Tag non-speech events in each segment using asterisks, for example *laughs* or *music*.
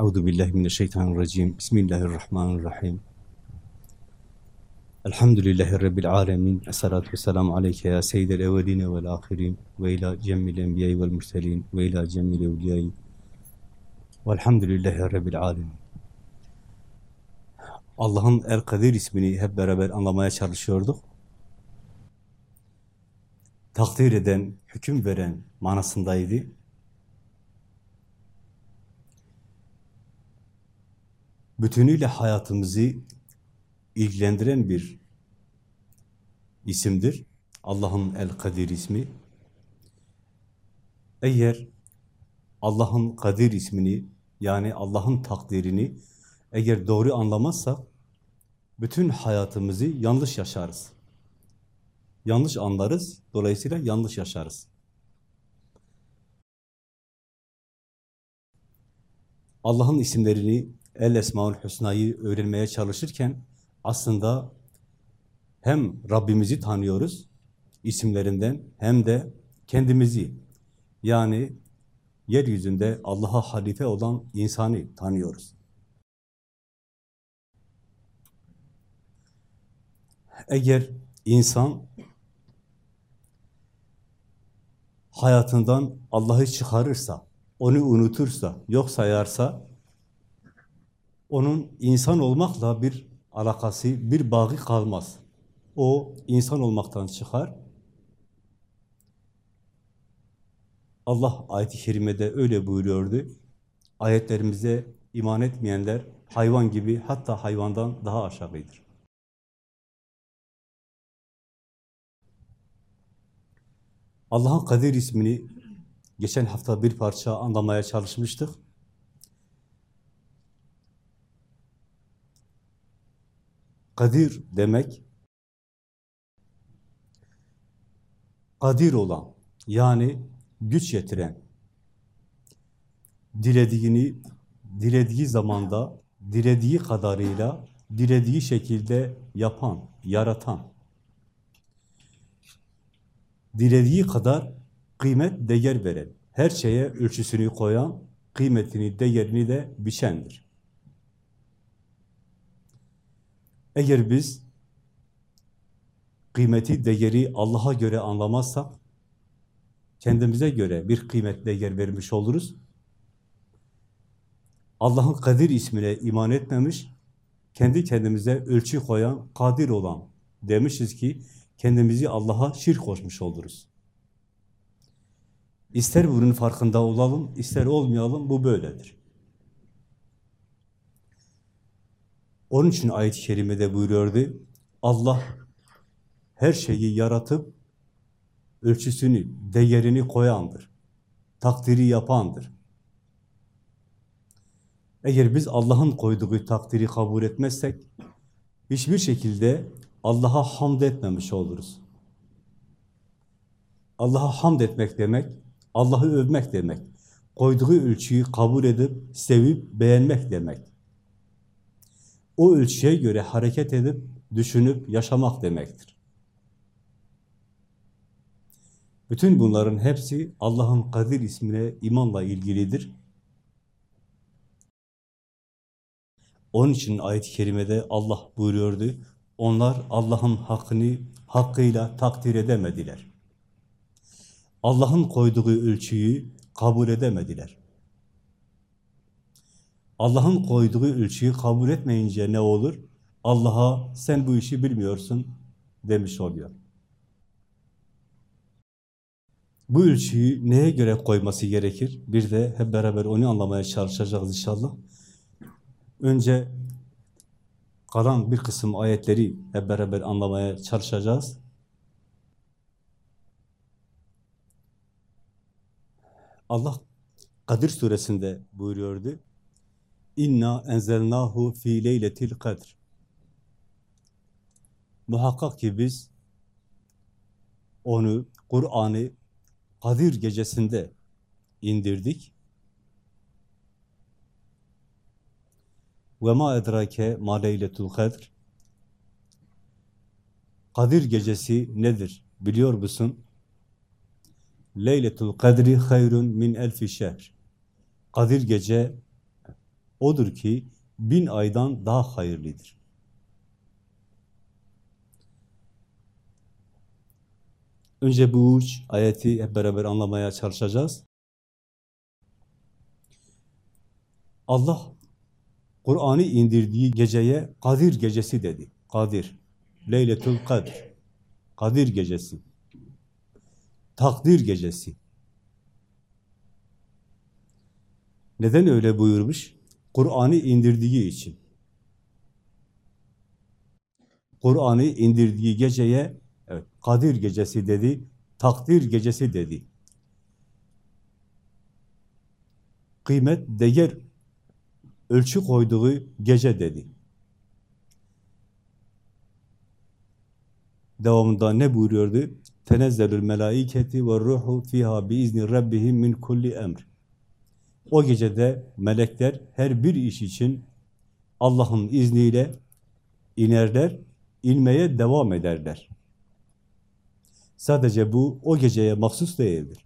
Euzu billahi mineşşeytanirracim. Bismillahirrahmanirrahim. Elhamdülillahi rabbil alamin. Essalatu vesselamu aleyke ya seyyidel evvelin ve'l ahirin ve ila cemmil enbiya'i ve'l murselin ve ila cemmil evliya'i. Velhamdülillahi rabbil alamin. Allah'ın El Kadir ismini hep beraber anlamaya çalışıyorduk. Takdir eden, hüküm veren manasındaydı. Bütünüyle hayatımızı ilgilendiren bir isimdir. Allah'ın El-Kadir ismi. Eğer Allah'ın Kadir ismini yani Allah'ın takdirini eğer doğru anlamazsak bütün hayatımızı yanlış yaşarız. Yanlış anlarız, dolayısıyla yanlış yaşarız. Allah'ın isimlerini El Esmaül Hüsna'yı öğrenmeye çalışırken aslında hem Rabbimizi tanıyoruz isimlerinden hem de kendimizi yani yeryüzünde Allah'a halife olan insanı tanıyoruz. Eğer insan hayatından Allah'ı çıkarırsa, onu unutursa, yok sayarsa onun insan olmakla bir alakası, bir bağı kalmaz. O insan olmaktan çıkar. Allah ayet-i kerimede öyle buyuruyordu. Ayetlerimize iman etmeyenler hayvan gibi hatta hayvandan daha aşağıdır. Allah'ın Kadir ismini geçen hafta bir parça anlamaya çalışmıştık. Kadir demek, kadir olan, yani güç yetiren, dilediğini, dilediği zamanda, dilediği kadarıyla, dilediği şekilde yapan, yaratan, dilediği kadar kıymet, değer veren, her şeye ölçüsünü koyan, kıymetini, değerini de biçendir. Eğer biz kıymeti, değeri Allah'a göre anlamazsak, kendimize göre bir kıymet, değer vermiş oluruz. Allah'ın Kadir ismine iman etmemiş, kendi kendimize ölçü koyan, kadir olan demişiz ki, kendimizi Allah'a şirk koşmuş oluruz. İster bunun farkında olalım, ister olmayalım, bu böyledir. Onun için ayet-i kerimede buyuruyordu, Allah her şeyi yaratıp ölçüsünü, değerini koyandır. Takdiri yapandır. Eğer biz Allah'ın koyduğu takdiri kabul etmezsek, hiçbir şekilde Allah'a hamd etmemiş oluruz. Allah'a hamd etmek demek, Allah'ı övmek demek. Koyduğu ölçüyü kabul edip, sevip, beğenmek demek o ölçüye göre hareket edip, düşünüp, yaşamak demektir. Bütün bunların hepsi Allah'ın Kadir ismine imanla ilgilidir. Onun için ayet-i kerimede Allah buyuruyordu, onlar Allah'ın hakkını hakkıyla takdir edemediler. Allah'ın koyduğu ölçüyü kabul edemediler. Allah'ın koyduğu ölçüyü kabul etmeyince ne olur? Allah'a sen bu işi bilmiyorsun demiş oluyor. Bu ölçüyü neye göre koyması gerekir? Bir de hep beraber onu anlamaya çalışacağız inşallah. Önce kalan bir kısım ayetleri hep beraber anlamaya çalışacağız. Allah Kadir suresinde buyuruyordu. İnna enzelnahu fi leyletil kadr. Muhakkak ki biz onu, Kur'an'ı Kadir gecesinde indirdik. Ve ma edrake ma leyletul kadr. Kadir gecesi nedir? Biliyor musun? Leyletul kadri hayrun min elfi şehr. Kadir gece odur ki bin aydan daha hayırlıdır. Önce bu üç ayeti hep beraber anlamaya çalışacağız. Allah Kur'an'ı indirdiği geceye Kadir gecesi dedi. Kadir. Leyletül Kadir. Kadir gecesi. Takdir gecesi. Neden öyle buyurmuş? Kur'an'ı indirdiği için. Kur'an'ı indirdiği geceye evet, Kadir gecesi dedi, takdir gecesi dedi. Kıymet, değer ölçü koyduğu gece dedi. Devamında ne buyuruyordu? Tenezzelül melaiketi ve ruhu fiha biizni rabbihim min kulli emr. O gecede melekler her bir iş için Allah'ın izniyle inerler, inmeye devam ederler. Sadece bu o geceye mahsus değildir.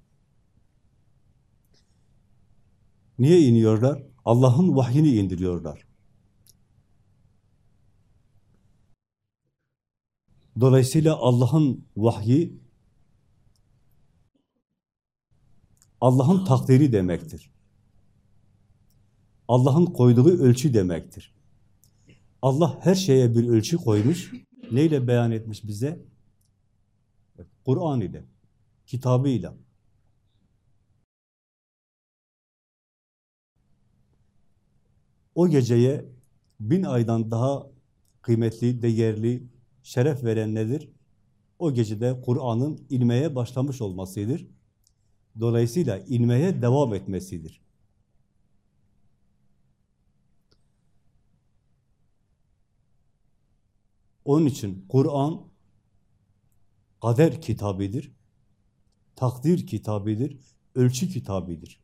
Niye iniyorlar? Allah'ın vahyini indiriyorlar. Dolayısıyla Allah'ın vahyi Allah'ın takdiri demektir. Allah'ın koyduğu ölçü demektir. Allah her şeye bir ölçü koymuş. Neyle beyan etmiş bize? Kur'an ile, kitabıyla. O geceye bin aydan daha kıymetli, değerli, şeref veren nedir? O gecede Kur'an'ın inmeye başlamış olmasıdır. Dolayısıyla inmeye devam etmesidir. Onun için Kur'an kader kitabidir, takdir kitabidir, ölçü kitabidir.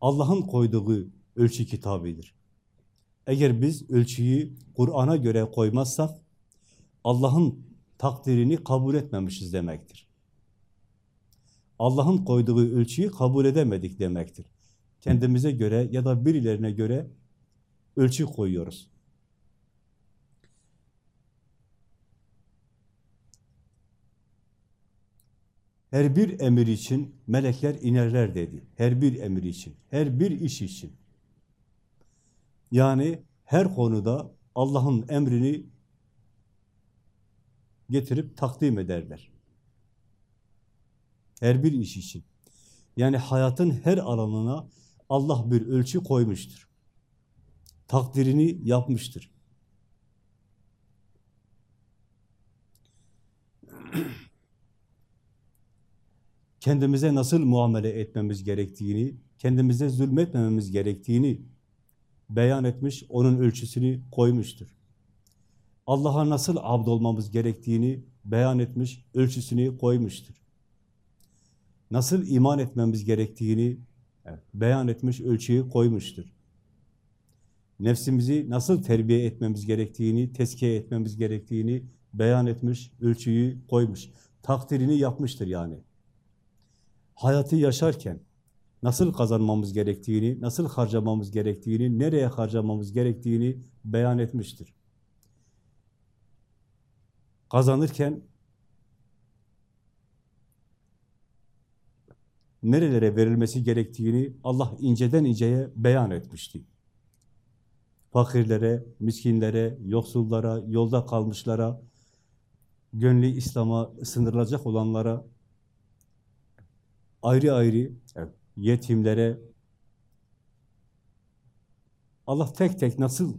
Allah'ın koyduğu ölçü kitabidir. Eğer biz ölçüyü Kur'an'a göre koymazsak, Allah'ın takdirini kabul etmemişiz demektir. Allah'ın koyduğu ölçüyü kabul edemedik demektir. Kendimize göre ya da birilerine göre ölçü koyuyoruz. Her bir emir için melekler inerler dedi. Her bir emir için, her bir iş için. Yani her konuda Allah'ın emrini getirip takdim ederler. Her bir iş için. Yani hayatın her alanına Allah bir ölçü koymuştur. Takdirini yapmıştır. Kendimize nasıl muamele etmemiz gerektiğini, kendimize zulmetmememiz gerektiğini beyan etmiş, onun ölçüsünü koymuştur. Allah'a nasıl abd olmamız gerektiğini beyan etmiş, ölçüsünü koymuştur. Nasıl iman etmemiz gerektiğini beyan etmiş, ölçüyü koymuştur. Nefsimizi nasıl terbiye etmemiz gerektiğini, tezkiye etmemiz gerektiğini beyan etmiş, ölçüyü koymuş. Takdirini yapmıştır yani. Hayatı yaşarken nasıl kazanmamız gerektiğini, nasıl harcamamız gerektiğini, nereye harcamamız gerektiğini beyan etmiştir. Kazanırken nerelere verilmesi gerektiğini Allah inceden inceye beyan etmişti. Fakirlere, miskinlere, yoksullara, yolda kalmışlara, gönlü İslam'a sınırılacak olanlara, ayrı ayrı yetimlere, Allah tek tek nasıl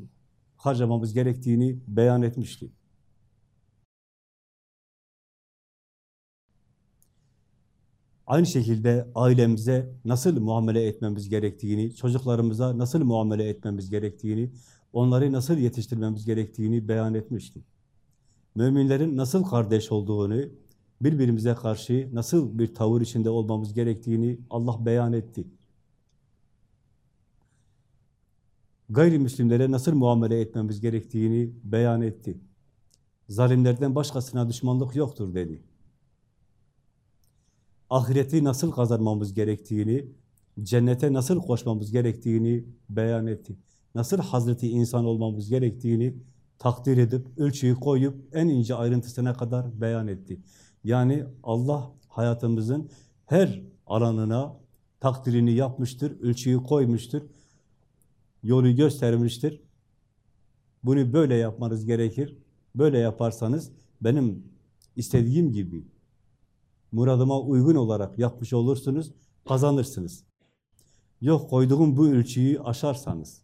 harcamamız gerektiğini beyan etmişti. Aynı şekilde ailemize nasıl muamele etmemiz gerektiğini, çocuklarımıza nasıl muamele etmemiz gerektiğini, onları nasıl yetiştirmemiz gerektiğini beyan etmişti. Müminlerin nasıl kardeş olduğunu, birbirimize karşı nasıl bir tavır içinde olmamız gerektiğini Allah beyan etti. Gayrimüslimlere nasıl muamele etmemiz gerektiğini beyan etti. Zalimlerden başkasına düşmanlık yoktur dedi ahireti nasıl kazanmamız gerektiğini, cennete nasıl koşmamız gerektiğini beyan etti. nasıl Hazreti insan olmamız gerektiğini takdir edip, ölçüyü koyup en ince ayrıntısına kadar beyan etti. Yani Allah hayatımızın her alanına takdirini yapmıştır, ölçüyü koymuştur, yolu göstermiştir. Bunu böyle yapmanız gerekir. Böyle yaparsanız benim istediğim gibi muradıma uygun olarak yapmış olursunuz, kazanırsınız. Yok koyduğum bu ölçüyü aşarsanız,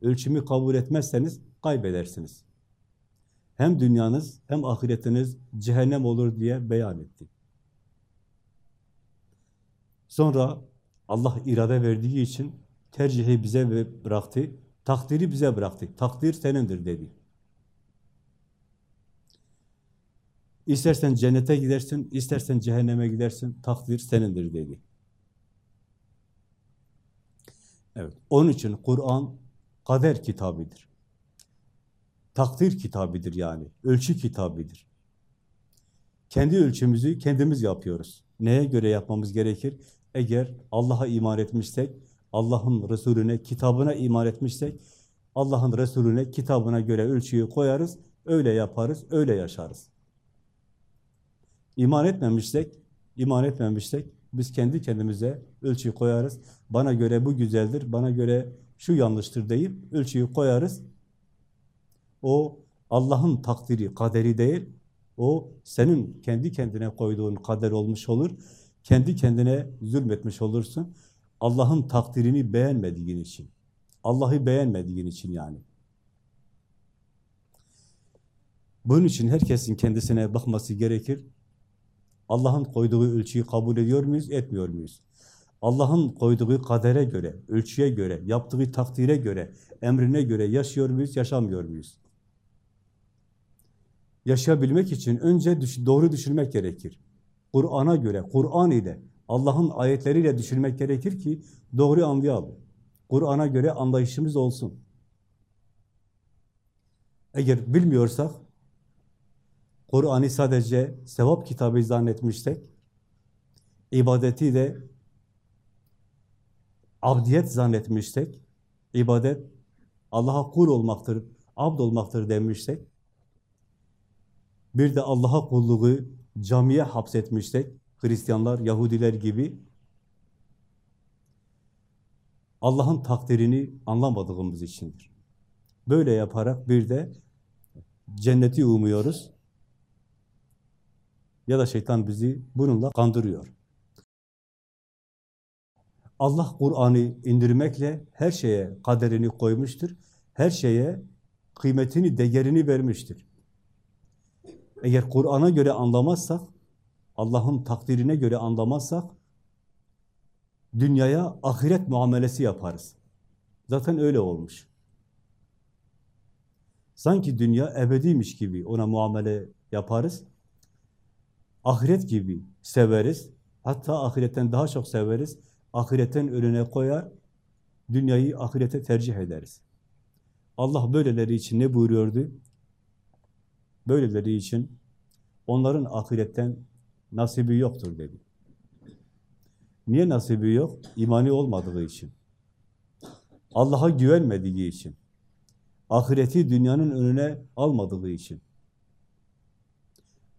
ölçümü kabul etmezseniz kaybedersiniz. Hem dünyanız hem ahiretiniz cehennem olur diye beyan etti. Sonra Allah irade verdiği için tercihi bize bıraktı, takdiri bize bıraktı. Takdir senindir dedi. İstersen cennete gidersin, istersen cehenneme gidersin, takdir senindir dedi. Evet, onun için Kur'an kader kitabıdır. Takdir kitabıdır yani, ölçü kitabıdır. Kendi ölçümüzü kendimiz yapıyoruz. Neye göre yapmamız gerekir? Eğer Allah'a iman etmişsek, Allah'ın Resulüne, kitabına iman etmişsek, Allah'ın Resulüne, kitabına göre ölçüyü koyarız, öyle yaparız, öyle yaşarız. İman etmemişsek, iman etmemişsek, biz kendi kendimize ölçüyü koyarız. Bana göre bu güzeldir, bana göre şu yanlıştır deyip ölçüyü koyarız. O Allah'ın takdiri, kaderi değil, o senin kendi kendine koyduğun kader olmuş olur. Kendi kendine zulmetmiş olursun. Allah'ın takdirini beğenmediğin için. Allah'ı beğenmediğin için yani. Bunun için herkesin kendisine bakması gerekir. Allah'ın koyduğu ölçüyü kabul ediyor muyuz, etmiyor muyuz? Allah'ın koyduğu kadere göre, ölçüye göre, yaptığı takdire göre, emrine göre yaşıyor muyuz, yaşamıyor muyuz? Yaşayabilmek için önce doğru düşünmek gerekir. Kur'an'a göre, Kur'an ile, Allah'ın ayetleriyle düşünmek gerekir ki doğru anlayalım. Kur'an'a göre anlayışımız olsun. Eğer bilmiyorsak, Kur'an'ı sadece sevap kitabı zannetmişsek, ibadeti de abdiyet zannetmişsek, ibadet Allah'a kul olmaktır, abd olmaktır demişsek, bir de Allah'a kulluğu camiye hapsetmişsek, Hristiyanlar, Yahudiler gibi, Allah'ın takdirini anlamadığımız içindir. Böyle yaparak bir de cenneti umuyoruz. Ya da şeytan bizi bununla kandırıyor. Allah Kur'an'ı indirmekle her şeye kaderini koymuştur. Her şeye kıymetini, değerini vermiştir. Eğer Kur'an'a göre anlamazsak, Allah'ın takdirine göre anlamazsak, dünyaya ahiret muamelesi yaparız. Zaten öyle olmuş. Sanki dünya ebediymiş gibi ona muamele yaparız. Ahiret gibi severiz. Hatta ahiretten daha çok severiz. Ahiretten önüne koyar, dünyayı ahirete tercih ederiz. Allah böyleleri için ne buyuruyordu? Böyleleri için onların ahiretten nasibi yoktur dedi. Niye nasibi yok? İmani olmadığı için. Allah'a güvenmediği için. Ahireti dünyanın önüne almadığı için.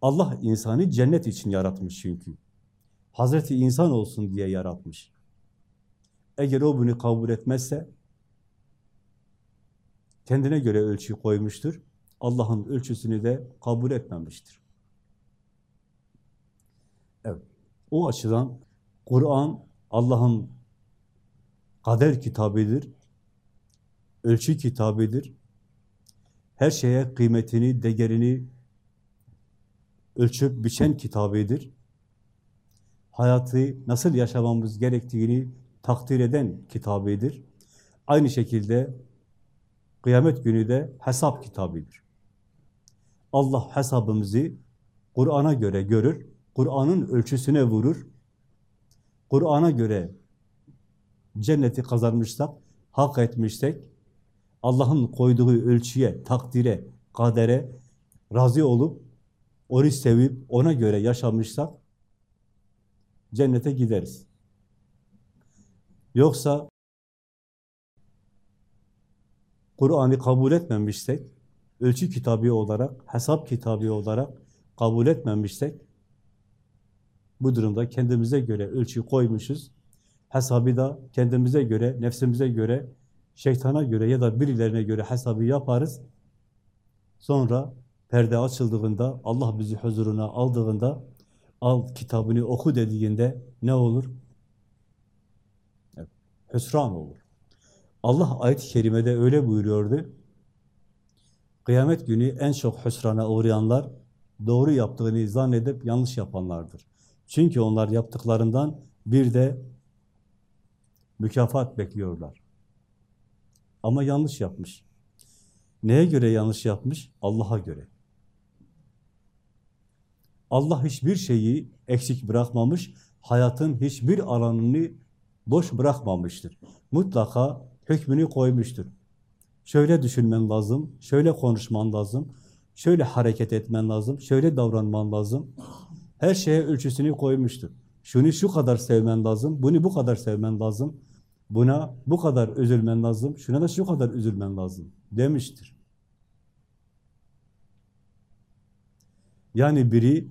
Allah insanı cennet için yaratmış çünkü. Hazreti insan olsun diye yaratmış. Eğer o bunu kabul etmezse kendine göre ölçü koymuştur. Allah'ın ölçüsünü de kabul etmemiştir. Evet. O açıdan Kur'an Allah'ın kader kitabıdır. Ölçü kitabıdır. Her şeye kıymetini, değerini ölçüp biçen kitabıdır. Hayatı nasıl yaşamamız gerektiğini takdir eden kitabıdır. Aynı şekilde kıyamet günü de hesap kitabıdır. Allah hesabımızı Kur'an'a göre görür, Kur'an'ın ölçüsüne vurur. Kur'an'a göre cenneti kazanmışsak, hak etmişsek, Allah'ın koyduğu ölçüye, takdire, kadere razı olup, onu sevip, ona göre yaşamışsak, cennete gideriz. Yoksa Kur'an'ı kabul etmemişsek, ölçü kitabı olarak, hesap kitabı olarak kabul etmemişsek, bu durumda kendimize göre ölçü koymuşuz, hesabı da kendimize göre, nefsimize göre, şeytana göre ya da birilerine göre hesabı yaparız. Sonra perde açıldığında, Allah bizi huzuruna aldığında, al kitabını oku dediğinde ne olur? Hüsran olur. Allah ayet-i kerimede öyle buyuruyordu. Kıyamet günü en çok hüsrana uğrayanlar doğru yaptığını zannedip yanlış yapanlardır. Çünkü onlar yaptıklarından bir de mükafat bekliyorlar. Ama yanlış yapmış. Neye göre yanlış yapmış? Allah'a göre. Allah hiçbir şeyi eksik bırakmamış, hayatın hiçbir alanını boş bırakmamıştır. Mutlaka hükmünü koymuştur. Şöyle düşünmen lazım, şöyle konuşman lazım, şöyle hareket etmen lazım, şöyle davranman lazım. Her şeye ölçüsünü koymuştur. Şunu şu kadar sevmen lazım, bunu bu kadar sevmen lazım, buna bu kadar üzülmen lazım, şuna da şu kadar üzülmen lazım demiştir. Yani biri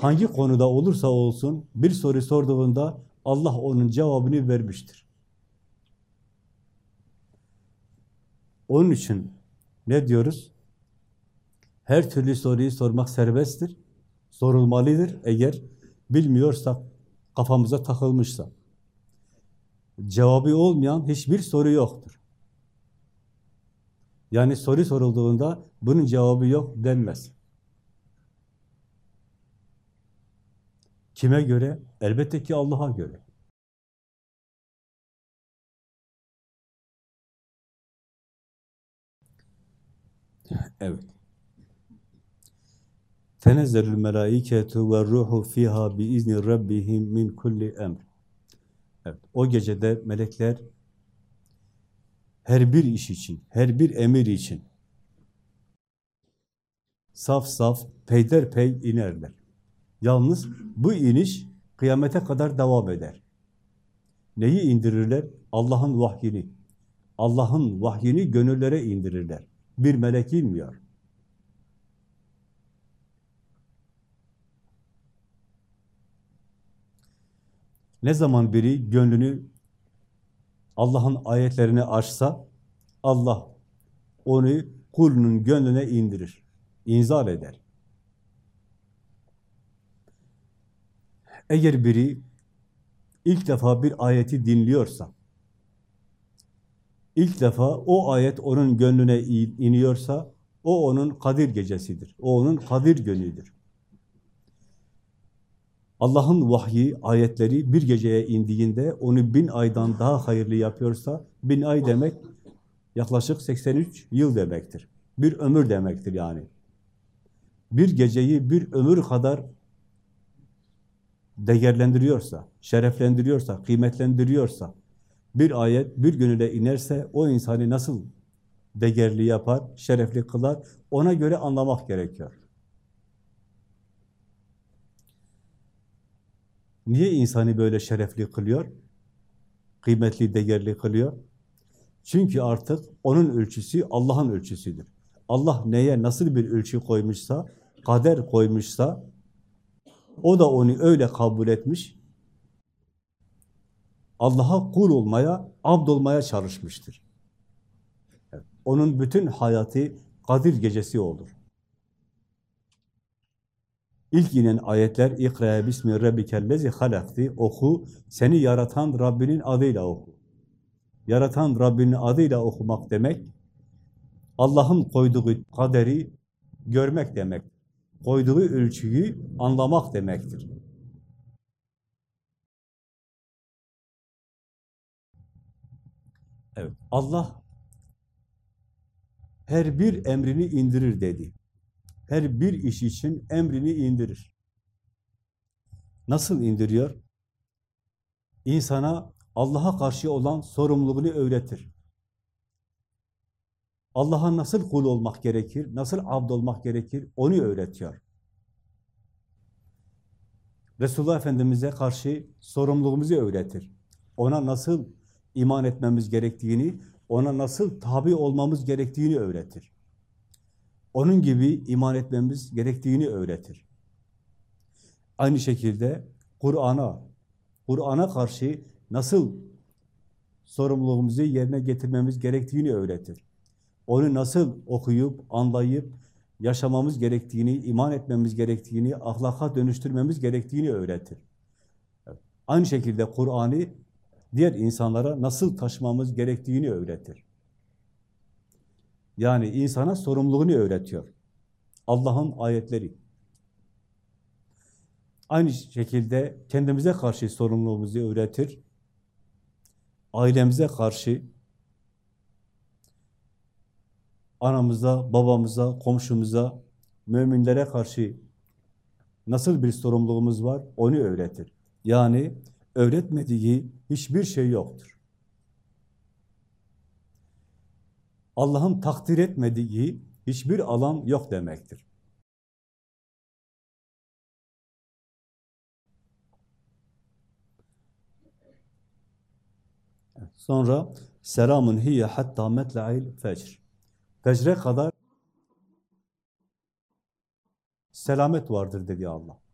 hangi konuda olursa olsun bir soru sorduğunda Allah onun cevabını vermiştir. Onun için ne diyoruz? Her türlü soruyu sormak serbesttir. Sorulmalıdır eğer bilmiyorsak, kafamıza takılmışsa. Cevabı olmayan hiçbir soru yoktur. Yani soru sorulduğunda bunun cevabı yok denmez. Kime göre? Elbette ki Allah'a göre. Evet. Tenezzelül melaiketu ve ruhu fiha bi izni rabbihim min kulli emr. Evet. O gecede melekler her bir iş için, her bir emir için saf saf, peyderpey inerler. Yalnız bu iniş kıyamete kadar devam eder. Neyi indirirler? Allah'ın vahyini. Allah'ın vahyini gönüllere indirirler. Bir melek inmiyor. Ne zaman biri gönlünü Allah'ın ayetlerini açsa, Allah onu kulunun gönlüne indirir, inzal eder. Eğer biri ilk defa bir ayeti dinliyorsa, ilk defa o ayet onun gönlüne iniyorsa, o onun Kadir gecesidir. O onun Kadir günüdür. Allah'ın vahyi, ayetleri bir geceye indiğinde onu bin aydan daha hayırlı yapıyorsa, bin ay demek yaklaşık 83 yıl demektir. Bir ömür demektir yani. Bir geceyi bir ömür kadar değerlendiriyorsa, şereflendiriyorsa, kıymetlendiriyorsa, bir ayet bir gününe inerse o insanı nasıl değerli yapar, şerefli kılar, ona göre anlamak gerekiyor. Niye insanı böyle şerefli kılıyor? Kıymetli, değerli kılıyor? Çünkü artık onun ölçüsü Allah'ın ölçüsüdür. Allah neye nasıl bir ölçü koymuşsa, kader koymuşsa, o da onu öyle kabul etmiş, Allah'a kul olmaya, abd olmaya çalışmıştır. Onun bütün hayatı Kadir gecesi olur. İlk inen ayetler İkra bismi rabbikellezi halakti oku seni yaratan Rabbinin adıyla oku. Yaratan Rabbinin adıyla okumak demek Allah'ın koyduğu kaderi görmek demek. Koyduğu ölçüyü anlamak demektir. Evet. Allah her bir emrini indirir dedi her bir iş için emrini indirir. Nasıl indiriyor? İnsana Allah'a karşı olan sorumluluğunu öğretir. Allah'a nasıl kul olmak gerekir, nasıl abd olmak gerekir onu öğretiyor. Resulullah Efendimiz'e karşı sorumluluğumuzu öğretir. Ona nasıl iman etmemiz gerektiğini, Ona nasıl tabi olmamız gerektiğini öğretir. Onun gibi iman etmemiz gerektiğini öğretir. Aynı şekilde Kur'an'a, Kur'an'a karşı nasıl sorumluluğumuzu yerine getirmemiz gerektiğini öğretir. Onu nasıl okuyup, anlayıp, yaşamamız gerektiğini, iman etmemiz gerektiğini, ahlaka dönüştürmemiz gerektiğini öğretir. Aynı şekilde Kur'an'ı diğer insanlara nasıl taşımamız gerektiğini öğretir. Yani insana sorumluluğunu öğretiyor. Allah'ın ayetleri. Aynı şekilde kendimize karşı sorumluluğumuzu öğretir. Ailemize karşı, anamıza, babamıza, komşumuza, müminlere karşı nasıl bir sorumluluğumuz var onu öğretir. Yani öğretmediği hiçbir şey yoktur. Allah'ın takdir etmediği hiçbir alan yok demektir. Sonra selamun hiye hatta metla'il fecr. Fecre kadar selamet vardır dedi Allah.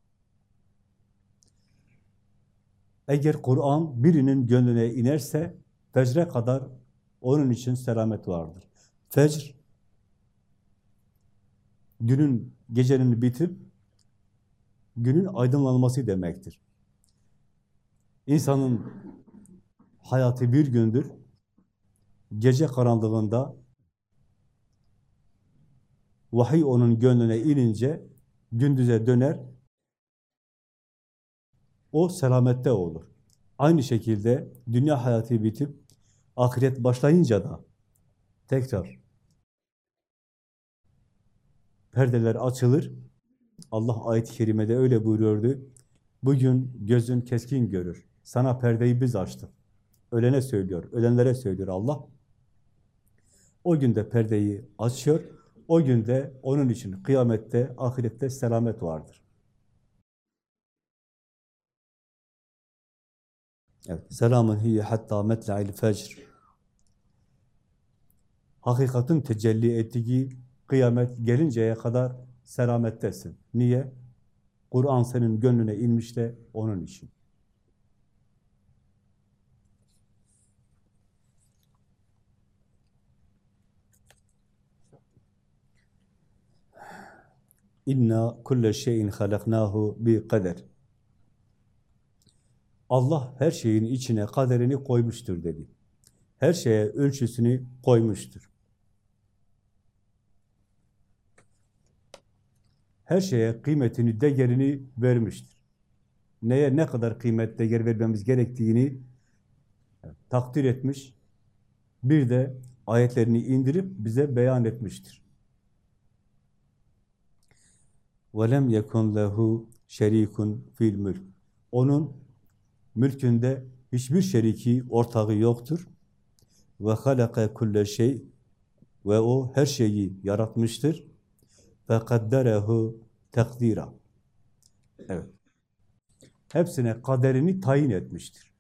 Eğer Kur'an birinin gönlüne inerse fecre kadar onun için selamet vardır. Fecr günün, gecenin bitip günün aydınlanması demektir. İnsanın hayatı bir gündür. Gece karanlığında vahiy onun gönlüne inince gündüze döner, o selamette olur. Aynı şekilde dünya hayatı bitip ahiret başlayınca da tekrar perdeler açılır. Allah ayet-i kerimede öyle buyuruyordu. Bugün gözün keskin görür. Sana perdeyi biz açtık. Ölene söylüyor, ölenlere söylüyor Allah. O günde perdeyi açıyor. O günde onun için kıyamette, ahirette selamet vardır. Evet. Selamun hiye hatta metla'il fecr. Hakikatin tecelli ettiği kıyamet gelinceye kadar selamettesin. Niye? Kur'an senin gönlüne inmiş de onun için. İnna kulle şeyin halaknahu bi kader. Allah her şeyin içine kaderini koymuştur dedi. Her şeye ölçüsünü koymuştur. Her şeye kıymetini, değerini vermiştir. Neye ne kadar kıymet, değer vermemiz gerektiğini takdir etmiş. Bir de ayetlerini indirip bize beyan etmiştir. وَلَمْ يَكُنْ لَهُ شَر۪يكٌ fil mülk. Onun mülkünde hiçbir şeriki, ortağı yoktur. Ve halaka kulle şey ve o her şeyi yaratmıştır. Ve kadderehu takdira. Evet. Hepsine kaderini tayin etmiştir.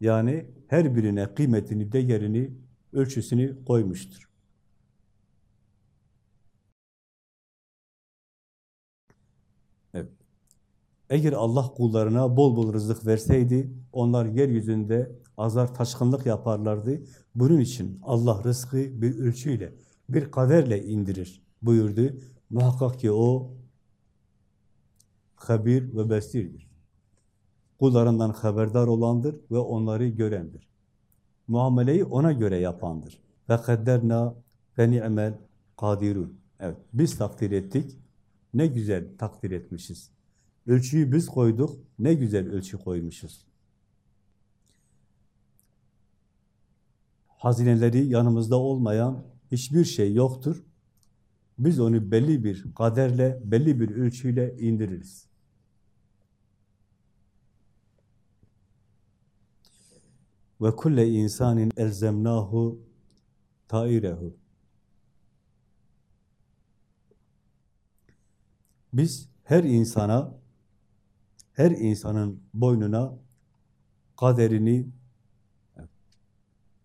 Yani her birine kıymetini, değerini, ölçüsünü koymuştur. Eğer Allah kullarına bol bol rızık verseydi, onlar yeryüzünde azar taşkınlık yaparlardı. Bunun için Allah rızkı bir ölçüyle, bir kaderle indirir buyurdu. Muhakkak ki o habir ve besirdir. Kullarından haberdar olandır ve onları görendir. Muameleyi ona göre yapandır. Ve kadderna ve ni'mel kadirun. Evet, biz takdir ettik. Ne güzel takdir etmişiz. Ölçüyü biz koyduk. Ne güzel ölçü koymuşuz. Hazineleri yanımızda olmayan hiçbir şey yoktur. Biz onu belli bir kaderle, belli bir ölçüyle indiririz. Ve kulle insanin elzemnahu tairehu. Biz her insana her insanın boynuna kaderini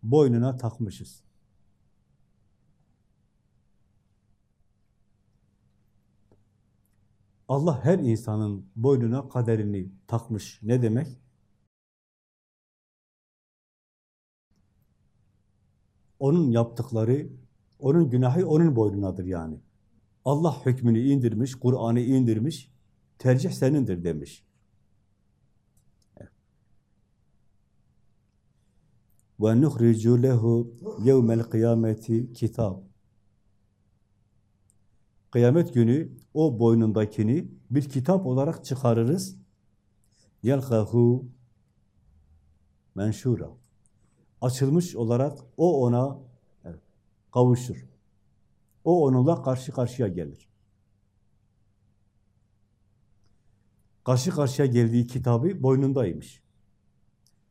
boynuna takmışız. Allah her insanın boynuna kaderini takmış. Ne demek? Onun yaptıkları, onun günahı onun boynunadır yani. Allah hükmünü indirmiş, Kur'an'ı indirmiş, tercih senindir demiş. Ve nuhricu lehu yevmel kıyameti kitab. Kıyamet günü o boynundakini bir kitap olarak çıkarırız. Yelkahu menşura. Açılmış olarak o ona kavuşur. O onunla karşı karşıya gelir. Karşı karşıya geldiği kitabı boynundaymış.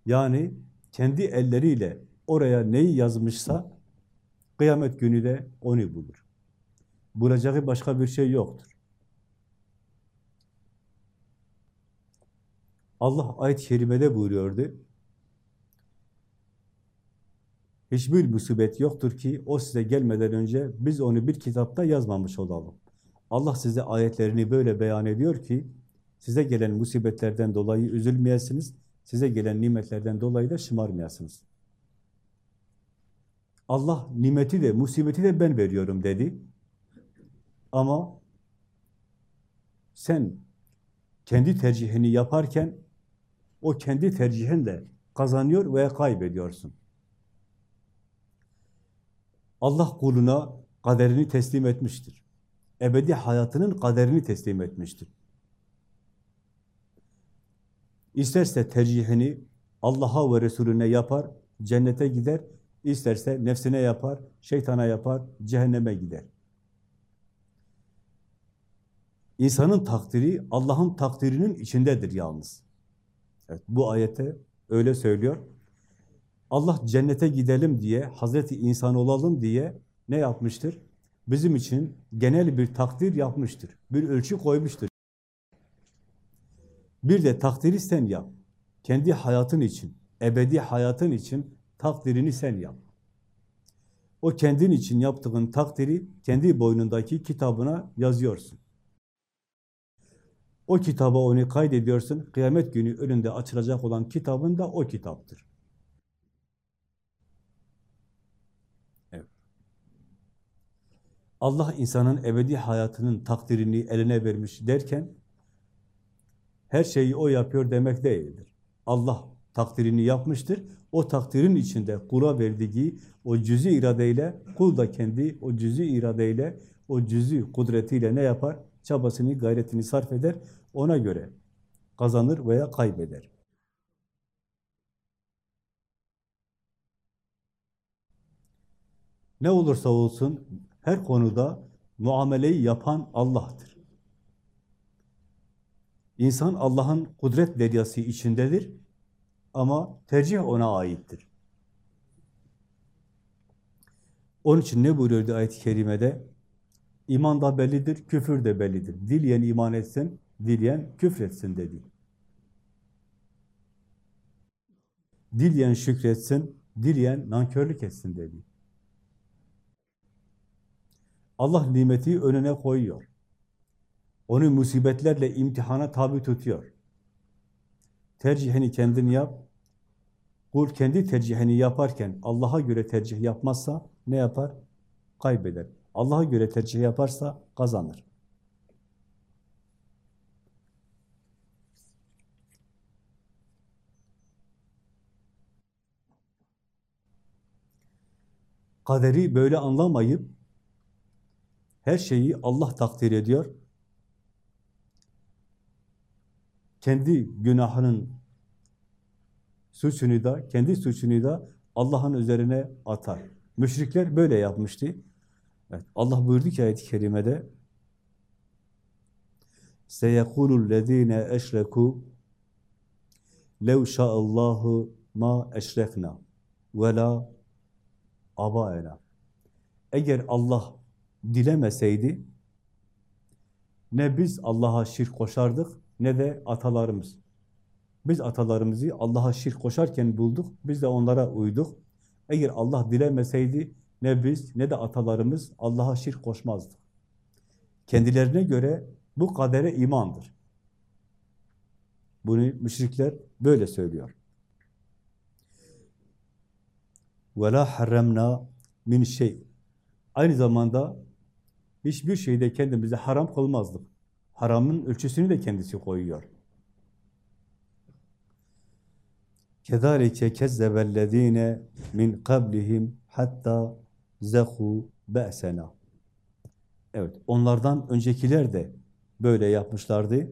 Yani kendi elleriyle oraya neyi yazmışsa kıyamet günü de onu bulur. Bulacağı başka bir şey yoktur. Allah ayet-i kerimede buyuruyordu. Hiçbir musibet yoktur ki o size gelmeden önce biz onu bir kitapta yazmamış olalım. Allah size ayetlerini böyle beyan ediyor ki size gelen musibetlerden dolayı üzülmeyesiniz, size gelen nimetlerden dolayı da şımarmayasınız. Allah nimeti de, musibeti de ben veriyorum dedi. Ama sen kendi tercihini yaparken o kendi tercihinle kazanıyor veya kaybediyorsun. Allah kuluna kaderini teslim etmiştir. Ebedi hayatının kaderini teslim etmiştir. İsterse tercihini Allah'a ve Resulüne yapar, cennete gider. İsterse nefsine yapar, şeytana yapar, cehenneme gider. İnsanın takdiri Allah'ın takdirinin içindedir yalnız. Evet, bu ayete öyle söylüyor. Allah cennete gidelim diye, Hazreti insan olalım diye ne yapmıştır? Bizim için genel bir takdir yapmıştır. Bir ölçü koymuştur. Bir de takdiri sen yap. Kendi hayatın için, ebedi hayatın için takdirini sen yap. O kendin için yaptığın takdiri kendi boynundaki kitabına yazıyorsun. O kitaba onu kaydediyorsun. Kıyamet günü önünde açılacak olan kitabın da o kitaptır. Evet. Allah insanın ebedi hayatının takdirini eline vermiş derken her şeyi o yapıyor demek değildir. Allah takdirini yapmıştır. O takdirin içinde kula verdiği o cüz'i iradeyle kul da kendi o cüz'i iradeyle o cüz'i kudretiyle ne yapar? Çabasını, gayretini sarf eder. Ona göre kazanır veya kaybeder. Ne olursa olsun her konuda muameleyi yapan Allah'tır. İnsan Allah'ın kudret deryası içindedir ama tercih ona aittir. Onun için ne buyuruyordu ayet-i kerimede? İman da bellidir, küfür de bellidir. Dileyen iman etsin, dileyen küfretsin dedi. Dileyen şükretsin, dileyen nankörlük etsin dedi. Allah nimeti önüne koyuyor. Onu musibetlerle imtihana tabi tutuyor. Tercihini kendin yap. Kul kendi tercihini yaparken Allah'a göre tercih yapmazsa ne yapar? Kaybeder. Allah'a göre tercih yaparsa kazanır. Kaderi böyle anlamayıp her şeyi Allah takdir ediyor. Kendi günahının suçunu da, kendi suçunu da Allah'ın üzerine atar. Müşrikler böyle yapmıştı. Evet, Allah buyurdu ki ayet-i kerimede سَيَقُولُ الَّذ۪ينَ اَشْرَكُوا لَوْ شَاءَ اللّٰهُ مَا اَشْرَكْنَا وَلَا abaena. Eğer Allah dilemeseydi ne biz Allah'a şirk koşardık ne de atalarımız. Biz atalarımızı Allah'a şirk koşarken bulduk, biz de onlara uyduk. Eğer Allah dilemeseydi ne biz ne de atalarımız Allah'a şirk koşmazdık. Kendilerine göre bu kadere imandır. Bunu müşrikler böyle söylüyor. وَلَا حَرَّمْنَا min şey. Aynı zamanda hiçbir şeyde kendimize haram kılmazdık. Haramın ölçüsünü de kendisi koyuyor. كَذَٰلِكَ كَذَّبَ الَّذ۪ينَ min qablihim hatta zehu be'sena. Evet, onlardan öncekiler de böyle yapmışlardı.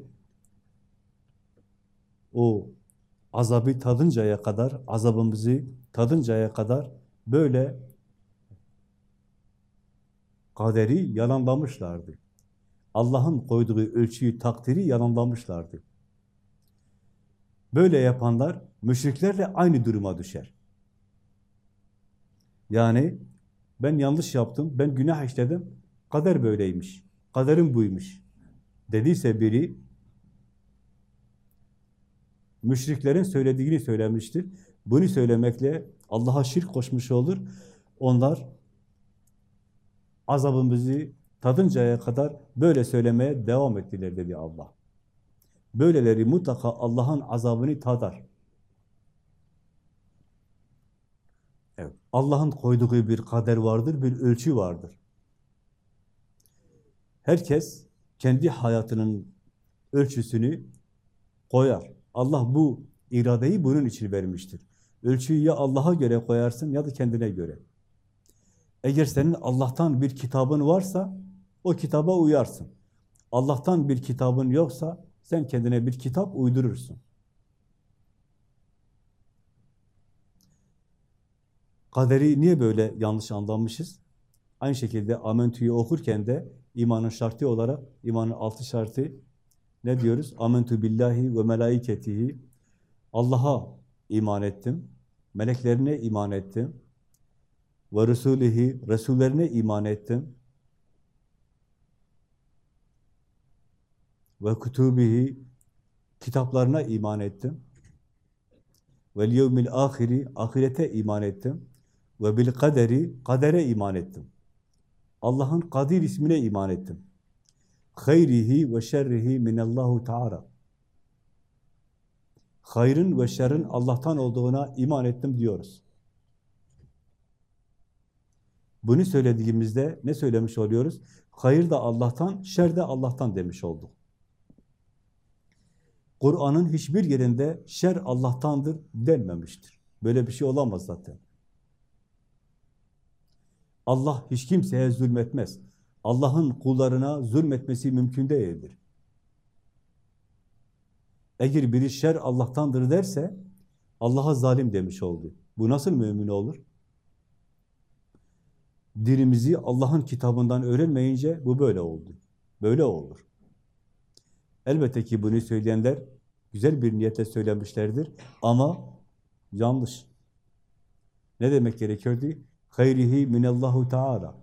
O azabı tadıncaya kadar, azabımızı tadıncaya kadar böyle kaderi yalanlamışlardı. Allah'ın koyduğu ölçüyü, takdiri yalanlamışlardı. Böyle yapanlar müşriklerle aynı duruma düşer. Yani ben yanlış yaptım, ben günah işledim, kader böyleymiş, kaderim buymuş dediyse biri müşriklerin söylediğini söylemiştir. Bunu söylemekle Allah'a şirk koşmuş olur. Onlar azabımızı tadıncaya kadar böyle söylemeye devam ettiler dedi Allah. Böyleleri mutlaka Allah'ın azabını tadar. Evet. Allah'ın koyduğu bir kader vardır, bir ölçü vardır. Herkes kendi hayatının ölçüsünü koyar. Allah bu iradeyi bunun için vermiştir. Ölçüyü ya Allah'a göre koyarsın ya da kendine göre. Eğer senin Allah'tan bir kitabın varsa o kitaba uyarsın. Allah'tan bir kitabın yoksa sen kendine bir kitap uydurursun. Kaderi niye böyle yanlış anlamışız? Aynı şekilde Amentü'yü okurken de imanın şartı olarak, imanın altı şartı ne diyoruz? Amentu billahi ve melaiketihi. Allah'a iman ettim. Meleklerine iman ettim. Ve Resulihi, Resullerine iman ettim. Ve kutubihi, kitaplarına iman ettim. Ve yevmil ahiri, ahirete iman ettim. Ve bil kaderi, kadere iman ettim. Allah'ın Kadir ismine iman ettim. Hayrihi ve şerrihi minallahu teala. Hayrın ve şerrin Allah'tan olduğuna iman ettim diyoruz. Bunu söylediğimizde ne söylemiş oluyoruz? Hayır da Allah'tan, şer de Allah'tan demiş olduk. Kur'an'ın hiçbir yerinde şer Allah'tandır denmemiştir. Böyle bir şey olamaz zaten. Allah hiç kimseye zulmetmez. Allah'ın kullarına zulmetmesi mümkün değildir. Eğer biri şer Allah'tandır derse Allah'a zalim demiş oldu. Bu nasıl mümin olur? Dinimizi Allah'ın kitabından öğrenmeyince bu böyle oldu. Böyle olur. Elbette ki bunu söyleyenler güzel bir niyetle söylemişlerdir ama yanlış. Ne demek gerekiyordu? Hayrihi minallahu teala.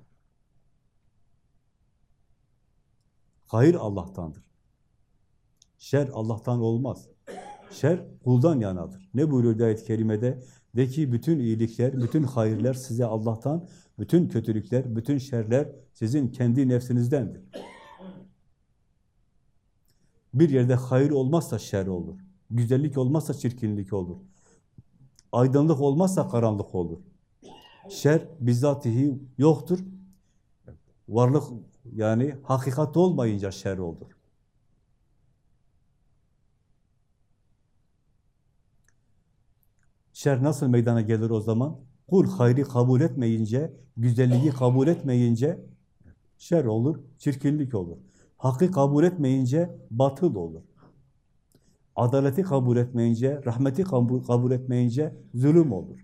Hayır Allah'tandır. Şer Allah'tan olmaz. Şer kuldan yanadır. Ne buyuruyor ayet-i kerimede? De ki bütün iyilikler, bütün hayırlar size Allah'tan, bütün kötülükler, bütün şerler sizin kendi nefsinizdendir. Bir yerde hayır olmazsa şer olur. Güzellik olmazsa çirkinlik olur. Aydınlık olmazsa karanlık olur. Şer bizzatihi yoktur. Varlık yani hakikat olmayınca şer olur. Şer nasıl meydana gelir o zaman? Kul hayri kabul etmeyince, güzelliği kabul etmeyince şer olur, çirkinlik olur. Hakkı kabul etmeyince batıl olur. Adaleti kabul etmeyince, rahmeti kabul, etmeyince zulüm olur.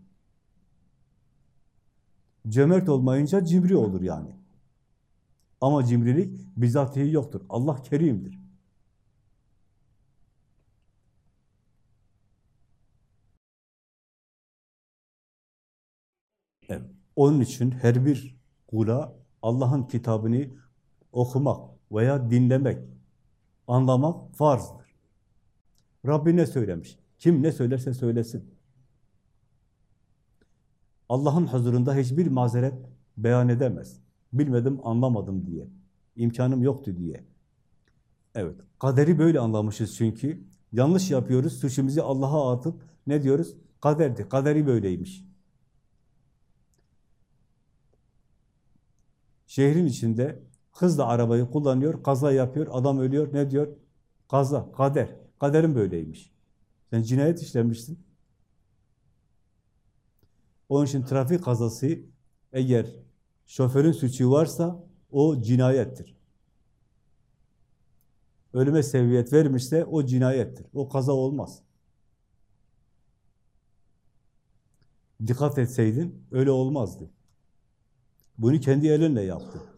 Cömert olmayınca cimri olur yani. Ama cimrilik bizatihi yoktur. Allah kerimdir. Evet. Onun için her bir kula Allah'ın kitabını okumak veya dinlemek, anlamak farzdır. Rabbi ne söylemiş? Kim ne söylerse söylesin. Allah'ın huzurunda hiçbir mazeret beyan edemez. Bilmedim, anlamadım diye. İmkanım yoktu diye. Evet, kaderi böyle anlamışız çünkü. Yanlış yapıyoruz, suçumuzu Allah'a atıp ne diyoruz? Kaderdi, kaderi böyleymiş. Şehrin içinde hızla arabayı kullanıyor, kaza yapıyor, adam ölüyor, ne diyor? Kaza, kader, kaderin böyleymiş. Sen cinayet işlemişsin. Onun için trafik kazası eğer şoförün suçu varsa o cinayettir. Ölüme seviyet vermişse o cinayettir. O kaza olmaz. Dikkat etseydin öyle olmazdı. Bunu kendi elinle yaptın.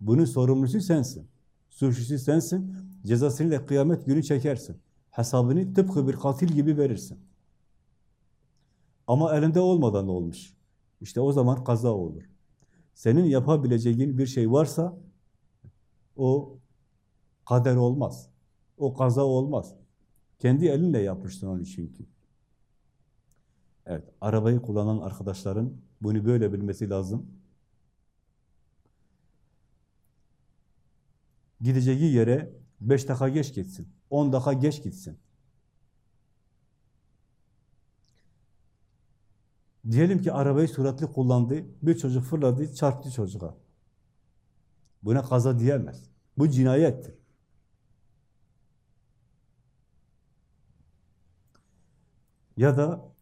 Bunun sorumlusu sensin. Suçlusu sensin. Cezasını da kıyamet günü çekersin. Hesabını tıpkı bir katil gibi verirsin. Ama elinde olmadan olmuş. İşte o zaman kaza olur. Senin yapabileceğin bir şey varsa o kader olmaz. O kaza olmaz. Kendi elinle yapmışsın onu çünkü. Evet, arabayı kullanan arkadaşların bunu böyle bilmesi lazım. Gideceği yere beş dakika geç gitsin, on dakika geç gitsin. Diyelim ki arabayı suratlı kullandı, bir çocuk fırladı, çarptı çocuğa. Buna kaza diyemez. Bu cinayettir. Ya da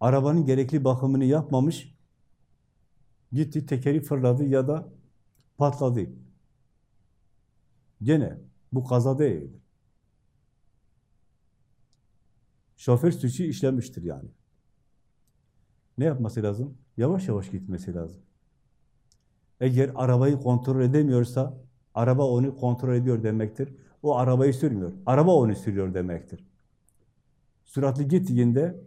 arabanın gerekli bakımını yapmamış, gitti tekeri fırladı ya da patladı. Gene bu kaza değildir. Şoför suçu işlemiştir yani. Ne yapması lazım? Yavaş yavaş gitmesi lazım. Eğer arabayı kontrol edemiyorsa, araba onu kontrol ediyor demektir. O arabayı sürmüyor. Araba onu sürüyor demektir. Süratli gittiğinde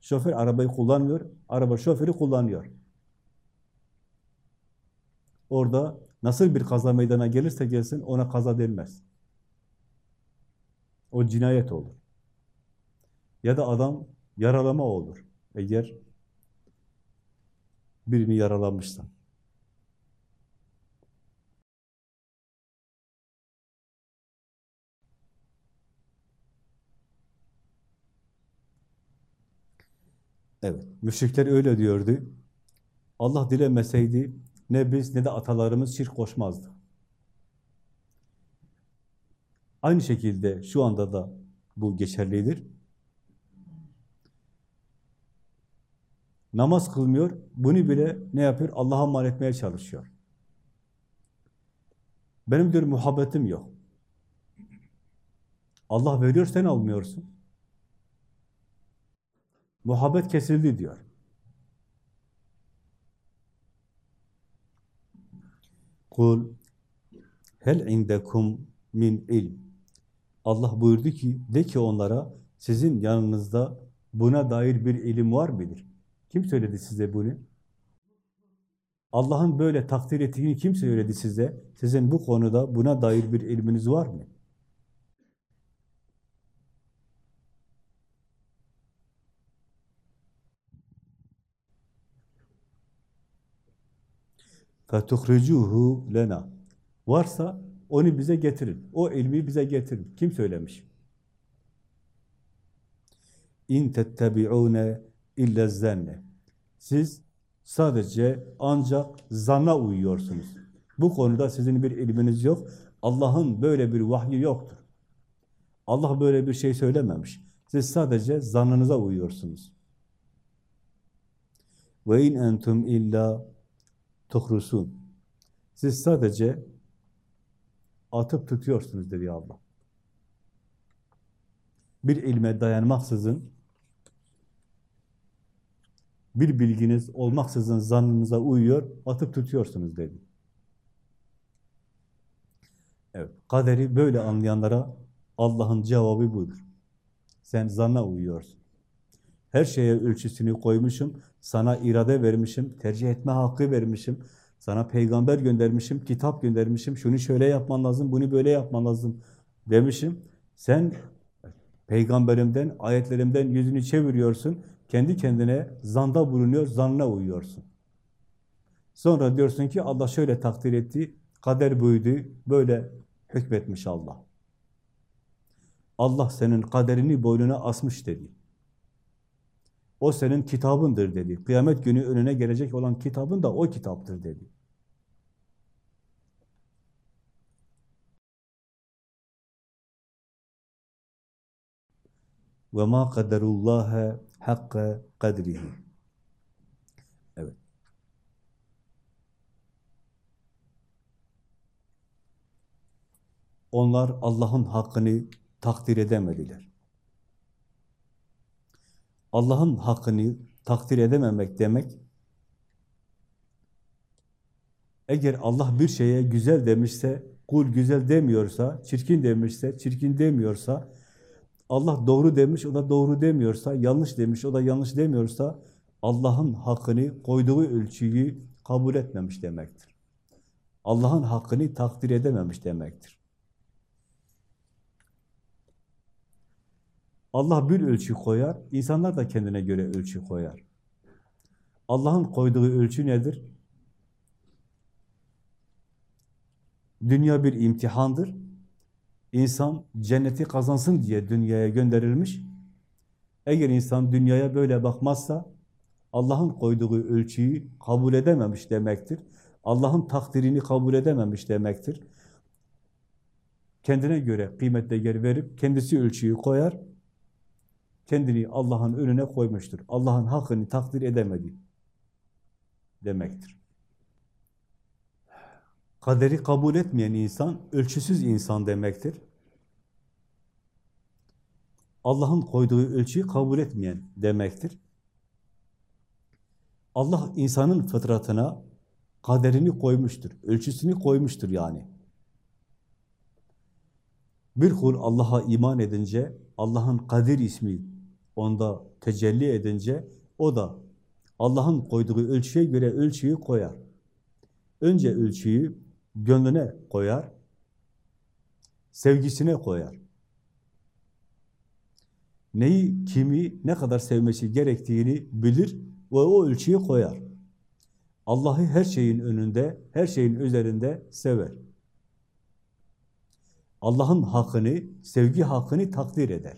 şoför arabayı kullanmıyor, araba şoförü kullanıyor. Orada nasıl bir kaza meydana gelirse gelsin ona kaza denmez. O cinayet olur. Ya da adam yaralama olur. Eğer birini yaralamışsan. Evet, müşrikler öyle diyordu. Allah dilemeseydi ne biz ne de atalarımız şirk koşmazdı. Aynı şekilde şu anda da bu geçerlidir. Namaz kılmıyor, bunu bile ne yapıyor? Allah'a mal etmeye çalışıyor. Benim diyor muhabbetim yok. Allah veriyor, sen almıyorsun. Muhabbet kesildi diyor. Kul hel indekum min ilm. Allah buyurdu ki, de ki onlara, sizin yanınızda buna dair bir ilim var mıdır? Kim söyledi size bunu? Allah'ın böyle takdir ettiğini kim söyledi size? Sizin bu konuda buna dair bir ilminiz var mı? فَتُخْرِجُوهُ lena. Varsa onu bize getirin. O ilmi bize getirin. Kim söylemiş? İn tettebi'une illa zenne. Siz sadece ancak zanna uyuyorsunuz. Bu konuda sizin bir ilminiz yok. Allah'ın böyle bir vahyi yoktur. Allah böyle bir şey söylememiş. Siz sadece zannınıza uyuyorsunuz. Ve in entum illa tuhrusun. Siz sadece atıp tutuyorsunuz dedi Allah. Bir ilme dayanmaksızın, bir bilginiz olmaksızın zannınıza uyuyor, atıp tutuyorsunuz dedi. Evet, kaderi böyle anlayanlara Allah'ın cevabı budur. Sen zanna uyuyorsun. Her şeye ölçüsünü koymuşum, sana irade vermişim, tercih etme hakkı vermişim, sana peygamber göndermişim, kitap göndermişim, şunu şöyle yapman lazım, bunu böyle yapman lazım demişim. Sen Peygamberimden, ayetlerimden yüzünü çeviriyorsun. Kendi kendine zanda bulunuyor, zanına uyuyorsun. Sonra diyorsun ki Allah şöyle takdir etti, kader buydu, böyle hükmetmiş Allah. Allah senin kaderini boynuna asmış dedi. O senin kitabındır dedi. Kıyamet günü önüne gelecek olan kitabın da o kitaptır dedi. Ve ma kaderullaha hakka kadrihi. Evet. Onlar Allah'ın hakkını takdir edemediler. Allah'ın hakkını takdir edememek demek, eğer Allah bir şeye güzel demişse, kul güzel demiyorsa, çirkin demişse, çirkin demiyorsa, Allah doğru demiş, o da doğru demiyorsa, yanlış demiş, o da yanlış demiyorsa, Allah'ın hakkını koyduğu ölçüyü kabul etmemiş demektir. Allah'ın hakkını takdir edememiş demektir. Allah bir ölçü koyar, insanlar da kendine göre ölçü koyar. Allah'ın koyduğu ölçü nedir? Dünya bir imtihandır. İnsan cenneti kazansın diye dünyaya gönderilmiş. Eğer insan dünyaya böyle bakmazsa, Allah'ın koyduğu ölçüyü kabul edememiş demektir. Allah'ın takdirini kabul edememiş demektir. Kendine göre kıymet değer verip kendisi ölçüyü koyar, kendini Allah'ın önüne koymuştur. Allah'ın hakkını takdir edemedi demektir. Kaderi kabul etmeyen insan, ölçüsüz insan demektir. Allah'ın koyduğu ölçüyü kabul etmeyen demektir. Allah insanın fıtratına kaderini koymuştur, ölçüsünü koymuştur yani. Bir kul Allah'a iman edince, Allah'ın Kadir ismi onda tecelli edince, o da Allah'ın koyduğu ölçüye göre ölçüyü koyar. Önce ölçüyü gönlüne koyar, sevgisine koyar. Neyi, kimi, ne kadar sevmesi gerektiğini bilir ve o ölçüyü koyar. Allah'ı her şeyin önünde, her şeyin üzerinde sever. Allah'ın hakkını, sevgi hakkını takdir eder.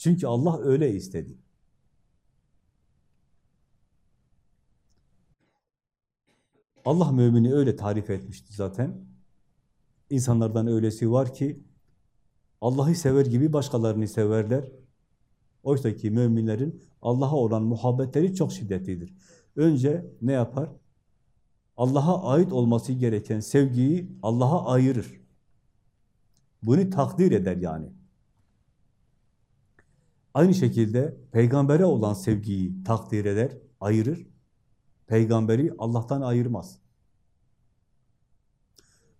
Çünkü Allah öyle istedi. Allah mümini öyle tarif etmişti zaten. İnsanlardan öylesi var ki Allah'ı sever gibi başkalarını severler. Oysa ki müminlerin Allah'a olan muhabbetleri çok şiddetlidir. Önce ne yapar? Allah'a ait olması gereken sevgiyi Allah'a ayırır. Bunu takdir eder yani. Aynı şekilde peygambere olan sevgiyi takdir eder, ayırır. Peygamberi Allah'tan ayırmaz.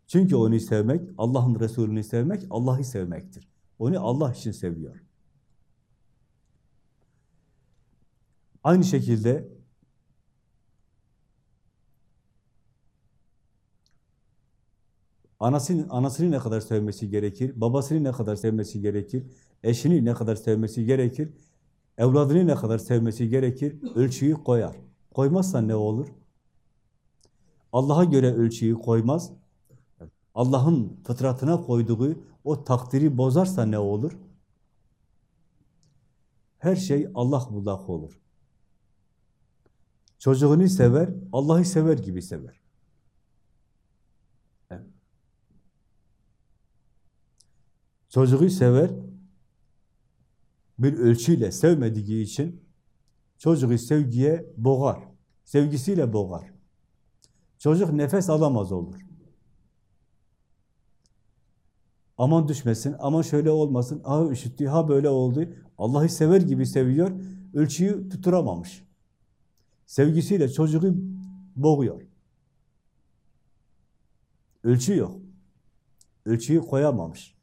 Çünkü onu sevmek, Allah'ın Resulünü sevmek, Allah'ı sevmektir. Onu Allah için seviyor. Aynı şekilde anasının, anasını ne kadar sevmesi gerekir, babasını ne kadar sevmesi gerekir, eşini ne kadar sevmesi gerekir, evladını ne kadar sevmesi gerekir, ölçüyü koyar. Koymazsa ne olur? Allah'a göre ölçüyü koymaz, Allah'ın fıtratına koyduğu o takdiri bozarsa ne olur? Her şey Allah bullak olur. Çocuğunu sever, Allah'ı sever gibi sever. Çocuğu sever, bir ölçüyle sevmediği için çocuğu sevgiye boğar. Sevgisiyle boğar. Çocuk nefes alamaz olur. Aman düşmesin, aman şöyle olmasın, ha üşüttü, ha böyle oldu. Allah'ı sever gibi seviyor, ölçüyü tutturamamış. Sevgisiyle çocuğu boğuyor. Ölçü yok. Ölçüyü koyamamış.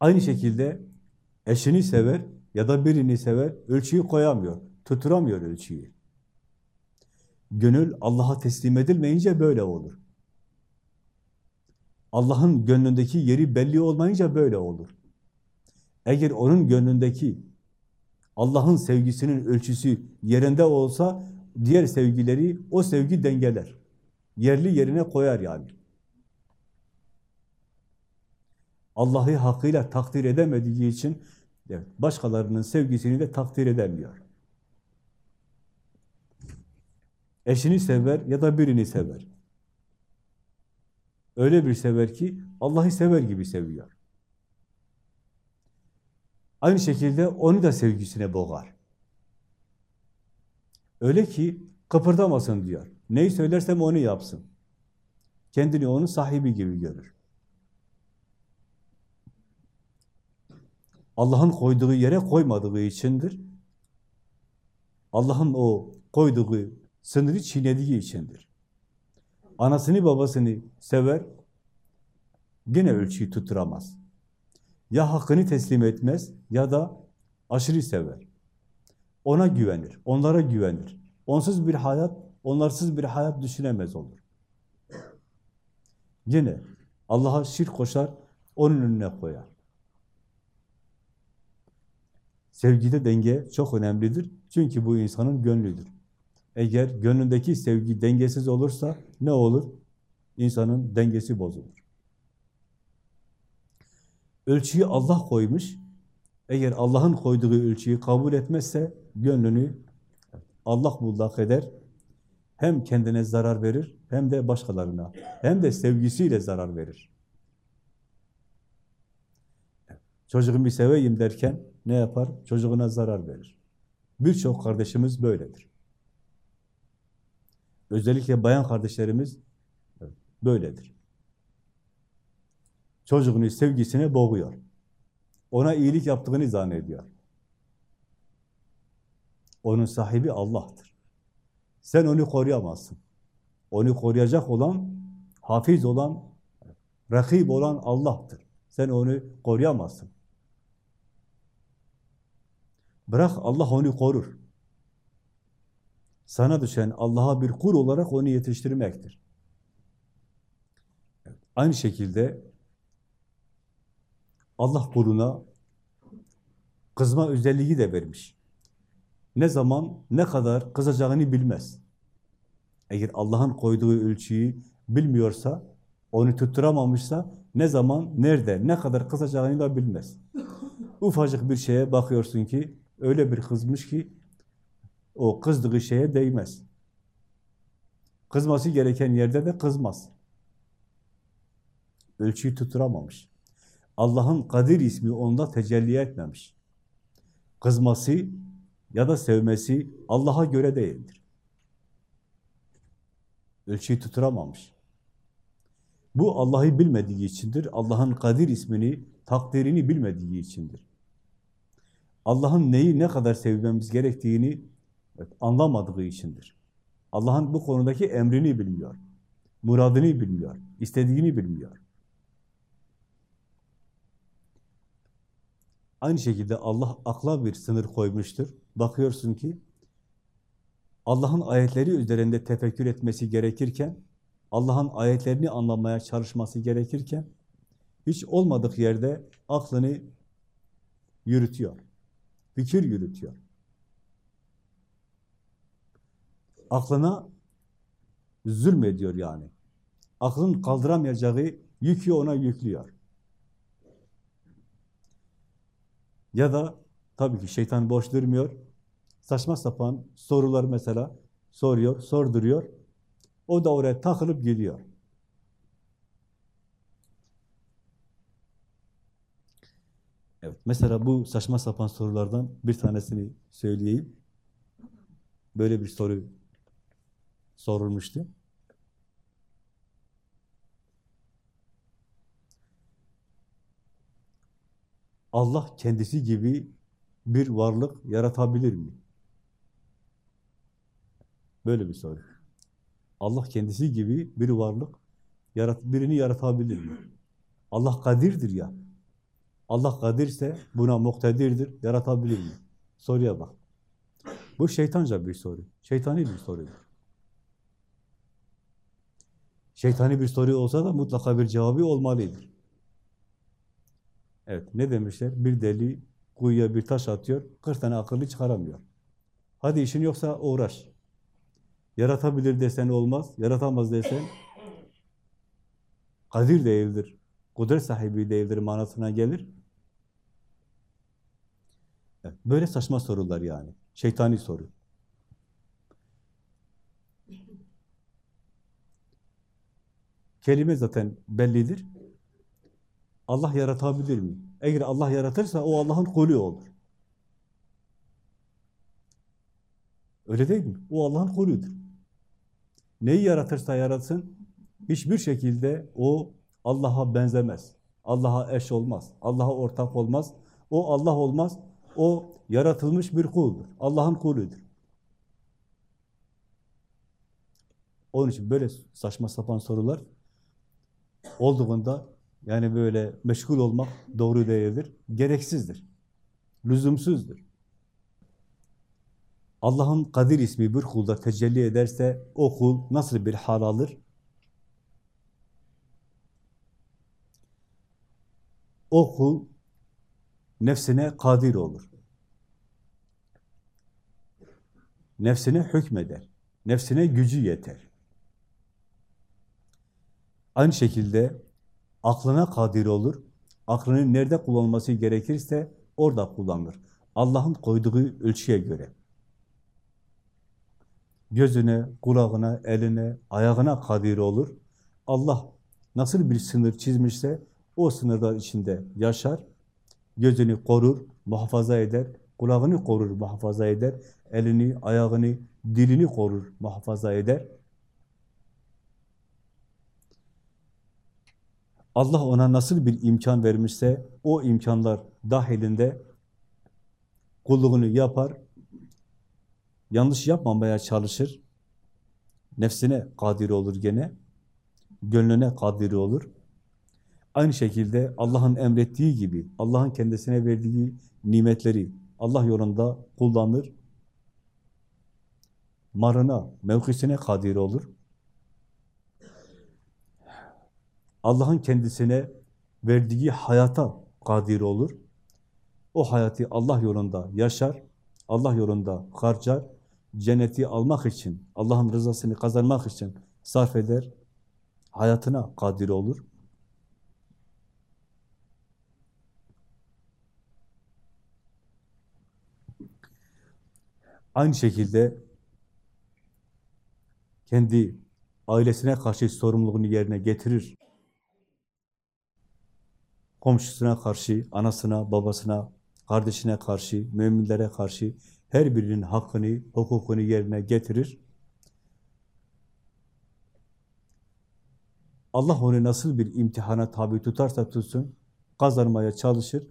Aynı şekilde eşini sever ya da birini sever, ölçüyü koyamıyor, tuturamıyor ölçüyü. Gönül Allah'a teslim edilmeyince böyle olur. Allah'ın gönlündeki yeri belli olmayınca böyle olur. Eğer onun gönlündeki Allah'ın sevgisinin ölçüsü yerinde olsa diğer sevgileri o sevgi dengeler. Yerli yerine koyar yani. Allah'ı hakkıyla takdir edemediği için evet, başkalarının sevgisini de takdir edemiyor. Eşini sever ya da birini sever. Öyle bir sever ki Allah'ı sever gibi seviyor. Aynı şekilde onu da sevgisine boğar. Öyle ki kıpırdamasın diyor. Neyi söylersem onu yapsın. Kendini onun sahibi gibi görür. Allah'ın koyduğu yere koymadığı içindir. Allah'ın o koyduğu sınırı çiğnediği içindir. Anasını babasını sever, yine ölçüyü tutturamaz. Ya hakkını teslim etmez ya da aşırı sever. Ona güvenir, onlara güvenir. Onsuz bir hayat, onlarsız bir hayat düşünemez olur. Yine Allah'a şirk koşar, onun önüne koyar. Sevgide denge çok önemlidir. Çünkü bu insanın gönlüdür. Eğer gönlündeki sevgi dengesiz olursa ne olur? İnsanın dengesi bozulur. Ölçüyü Allah koymuş. Eğer Allah'ın koyduğu ölçüyü kabul etmezse gönlünü Allah bullak eder. Hem kendine zarar verir hem de başkalarına. Hem de sevgisiyle zarar verir. Çocuğumu seveyim derken ne yapar? Çocuğuna zarar verir. Birçok kardeşimiz böyledir. Özellikle bayan kardeşlerimiz böyledir. Çocuğunu sevgisine boğuyor. Ona iyilik yaptığını zannediyor. Onun sahibi Allah'tır. Sen onu koruyamazsın. Onu koruyacak olan, hafiz olan, rakip olan Allah'tır. Sen onu koruyamazsın. Bırak Allah onu korur. Sana düşen Allah'a bir kul olarak onu yetiştirmektir. Aynı şekilde Allah kuluna kızma özelliği de vermiş. Ne zaman, ne kadar kızacağını bilmez. Eğer Allah'ın koyduğu ölçüyü bilmiyorsa, onu tutturamamışsa, ne zaman, nerede, ne kadar kızacağını da bilmez. Ufacık bir şeye bakıyorsun ki, öyle bir kızmış ki, o kızdığı şeye değmez. Kızması gereken yerde de kızmaz. Ölçüyü tutturamamış. Allah'ın Kadir ismi onda tecelli etmemiş. Kızması ya da sevmesi Allah'a göre değildir. Ölçüyü tutturamamış. Bu Allah'ı bilmediği içindir. Allah'ın Kadir ismini, takdirini bilmediği içindir. Allah'ın neyi ne kadar sevmemiz gerektiğini evet, anlamadığı içindir. Allah'ın bu konudaki emrini bilmiyor. Muradını bilmiyor. istediğini bilmiyor. Aynı şekilde Allah akla bir sınır koymuştur. Bakıyorsun ki Allah'ın ayetleri üzerinde tefekkür etmesi gerekirken, Allah'ın ayetlerini anlamaya çalışması gerekirken, hiç olmadık yerde aklını yürütüyor. Fikir yürütüyor. Aklına zulmediyor yani. Aklın kaldıramayacağı yükü ona yüklüyor. Ya da tabii ki şeytan boş durmuyor. Saçma sapan sorular mesela soruyor, sorduruyor. O da oraya takılıp gidiyor. Evet, mesela bu saçma sapan sorulardan bir tanesini söyleyeyim. Böyle bir soru sorulmuştu. Allah kendisi gibi bir varlık yaratabilir mi? Böyle bir soru. Allah kendisi gibi bir varlık yarat birini yaratabilir mi? Allah kadirdir ya. Allah kadirse buna muktedirdir, yaratabilir mi? Soruya bak. Bu şeytanca bir soru. Şeytani bir sorudur. Şeytani bir soru olsa da mutlaka bir cevabı olmalıdır. Evet, ne demişler? Bir deli kuyuya bir taş atıyor, 40 tane akıllı çıkaramıyor. Hadi işin yoksa uğraş. Yaratabilir desen olmaz, yaratamaz desen *coughs* kadir değildir, kudret sahibi değildir manasına gelir. Böyle saçma sorular yani. Şeytani soru. Kelime zaten bellidir. Allah yaratabilir mi? Eğer Allah yaratırsa o Allah'ın kulü olur. Öyle değil mi? O Allah'ın kulüdür. Neyi yaratırsa yaratsın, hiçbir şekilde o Allah'a benzemez. Allah'a eş olmaz. Allah'a ortak olmaz. O Allah olmaz. O yaratılmış bir kuldur. Allah'ın kulüdür. Onun için böyle saçma sapan sorular olduğunda yani böyle meşgul olmak doğru değildir. Gereksizdir. Lüzumsuzdur. Allah'ın Kadir ismi bir kulda tecelli ederse o kul nasıl bir hal alır? O kul nefsine kadir olur. Nefsine hükmeder. Nefsine gücü yeter. Aynı şekilde aklına kadir olur. Aklının nerede kullanılması gerekirse orada kullanır. Allah'ın koyduğu ölçüye göre. Gözüne, kulağına, eline, ayağına kadir olur. Allah nasıl bir sınır çizmişse o sınırlar içinde yaşar. Gözünü korur, muhafaza eder. Kulağını korur, muhafaza eder. Elini, ayağını, dilini korur, muhafaza eder. Allah ona nasıl bir imkan vermişse o imkanlar dahilinde kulluğunu yapar, yanlış yapmamaya çalışır, nefsine kadir olur gene, gönlüne kadir olur. Aynı şekilde Allah'ın emrettiği gibi, Allah'ın kendisine verdiği nimetleri Allah yolunda kullanır, marına, mevkisine kadir olur. Allah'ın kendisine verdiği hayata kadir olur. O hayatı Allah yolunda yaşar, Allah yolunda harcar, cenneti almak için, Allah'ın rızasını kazanmak için sarf eder, hayatına kadir olur. Aynı şekilde kendi ailesine karşı sorumluluğunu yerine getirir komşusuna karşı, anasına, babasına, kardeşine karşı, müminlere karşı her birinin hakkını, hukukunu yerine getirir. Allah onu nasıl bir imtihana tabi tutarsa tutsun, kazanmaya çalışır.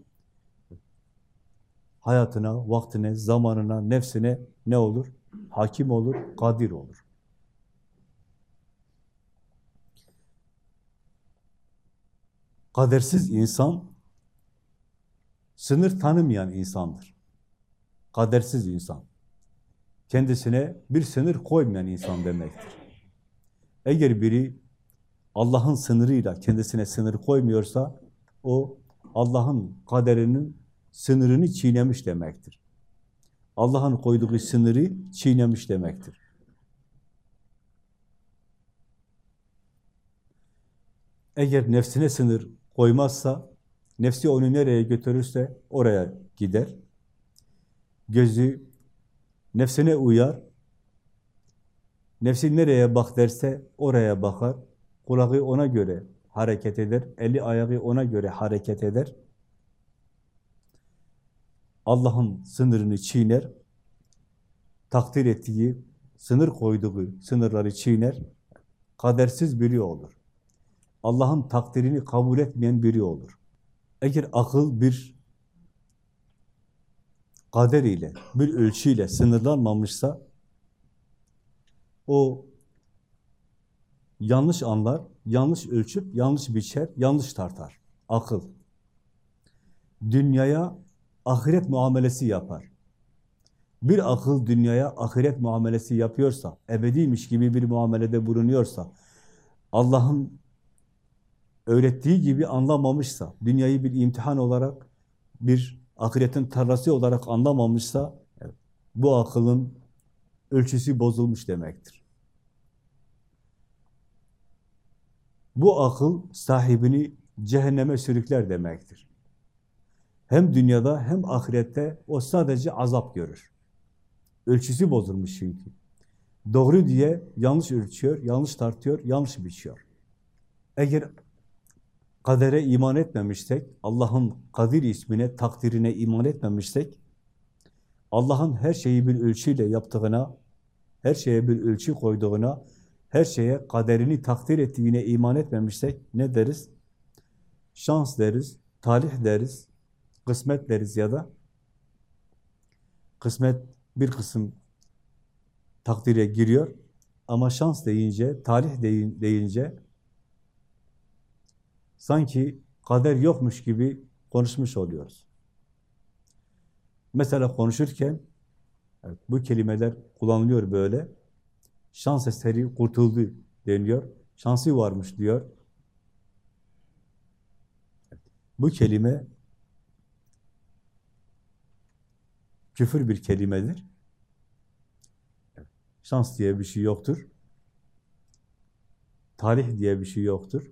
Hayatına, vaktine, zamanına, nefsine ne olur? Hakim olur, kadir olur. Kadersiz insan, sınır tanımayan insandır. Kadersiz insan. Kendisine bir sınır koymayan insan demektir. Eğer biri Allah'ın sınırıyla kendisine sınır koymuyorsa, o Allah'ın kaderinin sınırını çiğnemiş demektir. Allah'ın koyduğu sınırı çiğnemiş demektir. Eğer nefsine sınır koymazsa, nefsi onu nereye götürürse oraya gider. Gözü nefsine uyar, nefsi nereye bak derse oraya bakar, kulağı ona göre hareket eder, eli ayağı ona göre hareket eder. Allah'ın sınırını çiğner, takdir ettiği, sınır koyduğu sınırları çiğner, kadersiz biri olur. Allah'ın takdirini kabul etmeyen biri olur. Eğer akıl bir kader ile, bir ölçüyle sınırlanmamışsa, o yanlış anlar, yanlış ölçüp, yanlış biçer, yanlış tartar. Akıl. Dünyaya ahiret muamelesi yapar. Bir akıl dünyaya ahiret muamelesi yapıyorsa, ebediymiş gibi bir muamelede bulunuyorsa, Allah'ın öğrettiği gibi anlamamışsa, dünyayı bir imtihan olarak, bir ahiretin tarlası olarak anlamamışsa, bu akılın ölçüsü bozulmuş demektir. Bu akıl sahibini cehenneme sürükler demektir. Hem dünyada hem ahirette o sadece azap görür. Ölçüsü bozulmuş çünkü. Doğru diye yanlış ölçüyor, yanlış tartıyor, yanlış biçiyor. Eğer kadere iman etmemişsek, Allah'ın kadir ismine, takdirine iman etmemişsek, Allah'ın her şeyi bir ölçüyle yaptığına, her şeye bir ölçü koyduğuna, her şeye kaderini takdir ettiğine iman etmemişsek ne deriz? Şans deriz, talih deriz, kısmet deriz ya da kısmet bir kısım takdire giriyor ama şans deyince, talih deyince sanki kader yokmuş gibi konuşmuş oluyoruz. Mesela konuşurken evet, bu kelimeler kullanılıyor böyle. Şans eseri kurtuldu deniyor. Şansı varmış diyor. Bu kelime küfür bir kelimedir. Şans diye bir şey yoktur. Tarih diye bir şey yoktur.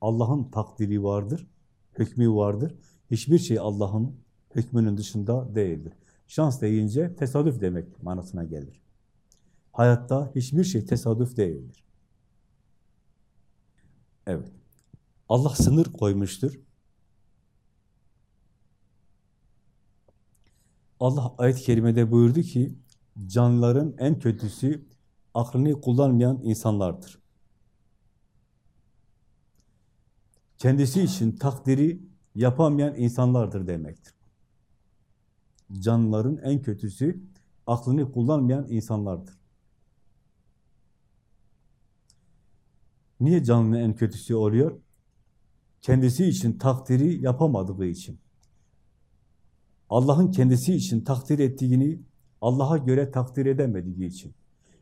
Allah'ın takdiri vardır, hükmü vardır. Hiçbir şey Allah'ın hükmünün dışında değildir. Şans deyince tesadüf demek manasına gelir. Hayatta hiçbir şey tesadüf değildir. Evet. Allah sınır koymuştur. Allah ayet-i kerimede buyurdu ki, canlıların en kötüsü aklını kullanmayan insanlardır. Kendisi için takdiri yapamayan insanlardır demektir. Canlıların en kötüsü aklını kullanmayan insanlardır. Niye canlının en kötüsü oluyor? Kendisi için takdiri yapamadığı için. Allah'ın kendisi için takdir ettiğini Allah'a göre takdir edemediği için.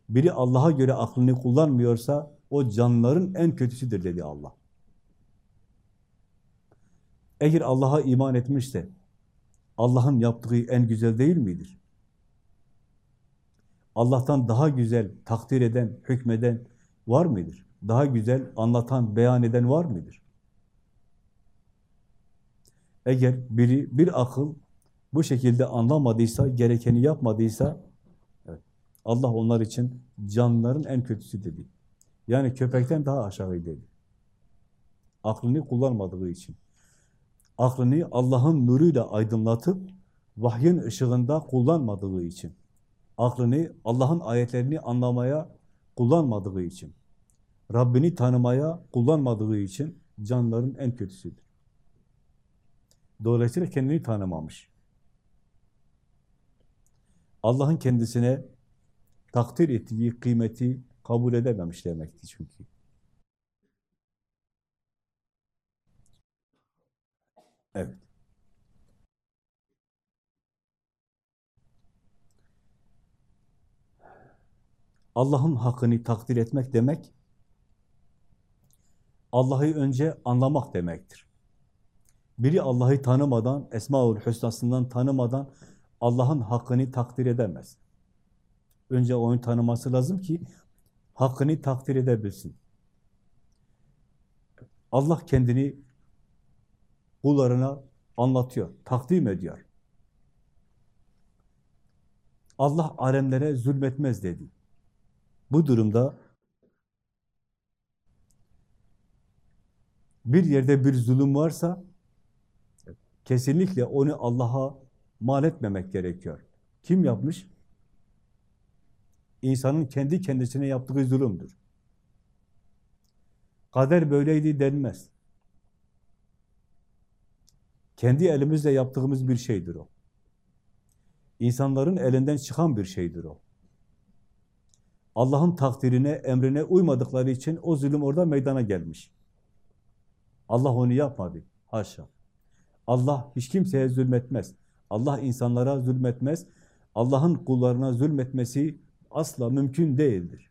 Biri Allah'a göre aklını kullanmıyorsa o canlıların en kötüsüdür dedi Allah. Eğer Allah'a iman etmişse Allah'ın yaptığı en güzel değil midir? Allah'tan daha güzel takdir eden, hükmeden var mıdır? Daha güzel anlatan, beyan eden var mıdır? Eğer biri bir akıl bu şekilde anlamadıysa, gerekeni yapmadıysa Allah onlar için canlıların en kötüsü dedi. Yani köpekten daha aşağı dedi. Aklını kullanmadığı için. Aklını Allah'ın nuruyla aydınlatıp vahyin ışığında kullanmadığı için. Aklını Allah'ın ayetlerini anlamaya kullanmadığı için. Rabbini tanımaya kullanmadığı için canlıların en kötüsüdür. Dolayısıyla kendini tanımamış. Allah'ın kendisine takdir ettiği kıymeti kabul edememiş demekti çünkü. Evet. Allah'ın hakkını takdir etmek demek, Allah'ı önce anlamak demektir. Biri Allah'ı tanımadan, Esma-ül Hüsna'sından tanımadan Allah'ın hakkını takdir edemez. Önce onu tanıması lazım ki hakkını takdir edebilsin. Allah kendini kullarına anlatıyor, takdim ediyor. Allah alemlere zulmetmez dedi. Bu durumda bir yerde bir zulüm varsa kesinlikle onu Allah'a mal etmemek gerekiyor. Kim yapmış? İnsanın kendi kendisine yaptığı zulümdür. Kader böyleydi denmez. Kendi elimizle yaptığımız bir şeydir o. İnsanların elinden çıkan bir şeydir o. Allah'ın takdirine, emrine uymadıkları için o zulüm orada meydana gelmiş. Allah onu yapmadı. Haşa. Allah hiç kimseye zulmetmez. Allah insanlara zulmetmez. Allah'ın kullarına zulmetmesi asla mümkün değildir.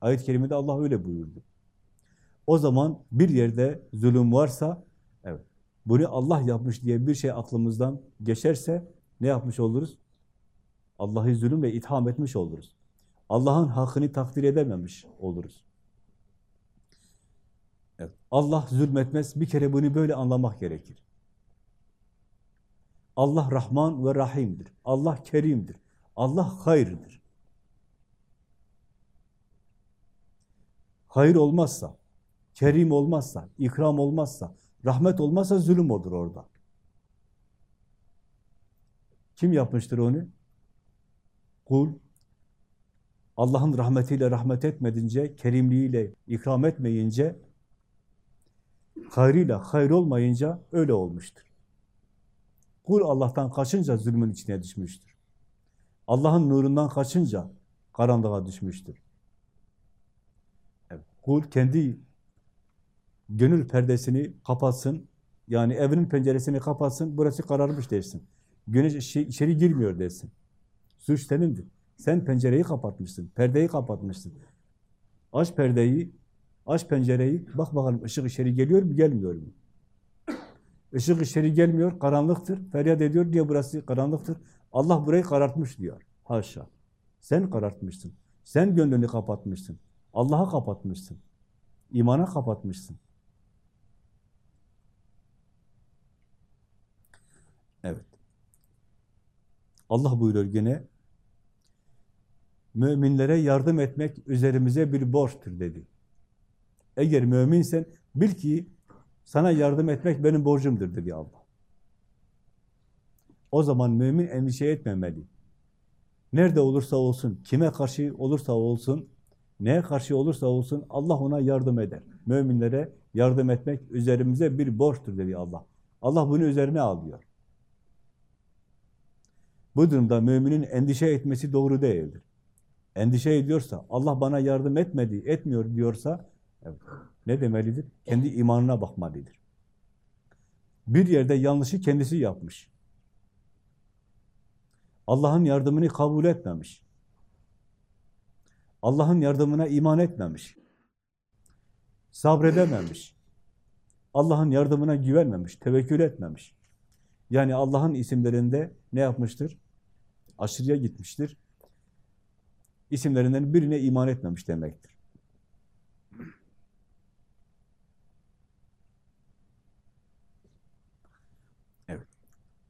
Ayet-i kerimede Allah öyle buyurdu. O zaman bir yerde zulüm varsa, evet, bunu Allah yapmış diye bir şey aklımızdan geçerse ne yapmış oluruz? Allah'ı zulümle itham etmiş oluruz. Allah'ın hakkını takdir edememiş oluruz. Evet, Allah zulmetmez. Bir kere bunu böyle anlamak gerekir. Allah Rahman ve Rahim'dir. Allah Kerim'dir. Allah hayırdır. Hayır olmazsa, kerim olmazsa, ikram olmazsa, rahmet olmazsa zulüm olur orada. Kim yapmıştır onu? Kul, Allah'ın rahmetiyle rahmet etmedince, kerimliğiyle ikram etmeyince, hayrıyla hayır olmayınca öyle olmuştur. Kul Allah'tan kaçınca zulmün içine düşmüştür. Allah'ın nurundan kaçınca karanlığa düşmüştür. Evet. Kul kendi gönül perdesini kapatsın, yani evinin penceresini kapatsın, burası kararmış dersin. Güneş içeri girmiyor dersin. Suç senindir. Sen pencereyi kapatmışsın, perdeyi kapatmışsın. Aç perdeyi, aç pencereyi, bak bakalım ışık içeri geliyor mu, gelmiyor mu? Işık içeri gelmiyor, karanlıktır. Feryat ediyor diye burası karanlıktır. Allah burayı karartmış diyor. Haşa. Sen karartmışsın. Sen gönlünü kapatmışsın. Allah'a kapatmışsın. İmana kapatmışsın. Evet. Allah buyuruyor gene müminlere yardım etmek üzerimize bir borçtur dedi. Eğer müminsen bil ki sana yardım etmek benim borcumdur dedi Allah. O zaman mümin endişe etmemeli. Nerede olursa olsun, kime karşı olursa olsun, neye karşı olursa olsun Allah ona yardım eder. Müminlere yardım etmek üzerimize bir borçtur dedi Allah. Allah bunu üzerine alıyor. Bu durumda müminin endişe etmesi doğru değildir. Endişe ediyorsa, Allah bana yardım etmedi, etmiyor diyorsa, evet, ne demelidir? Kendi imanına bakmalıdır. Bir yerde yanlışı kendisi yapmış. Allah'ın yardımını kabul etmemiş. Allah'ın yardımına iman etmemiş. Sabredememiş. Allah'ın yardımına güvenmemiş, tevekkül etmemiş. Yani Allah'ın isimlerinde ne yapmıştır? Aşırıya gitmiştir. İsimlerinden birine iman etmemiş demektir. Evet.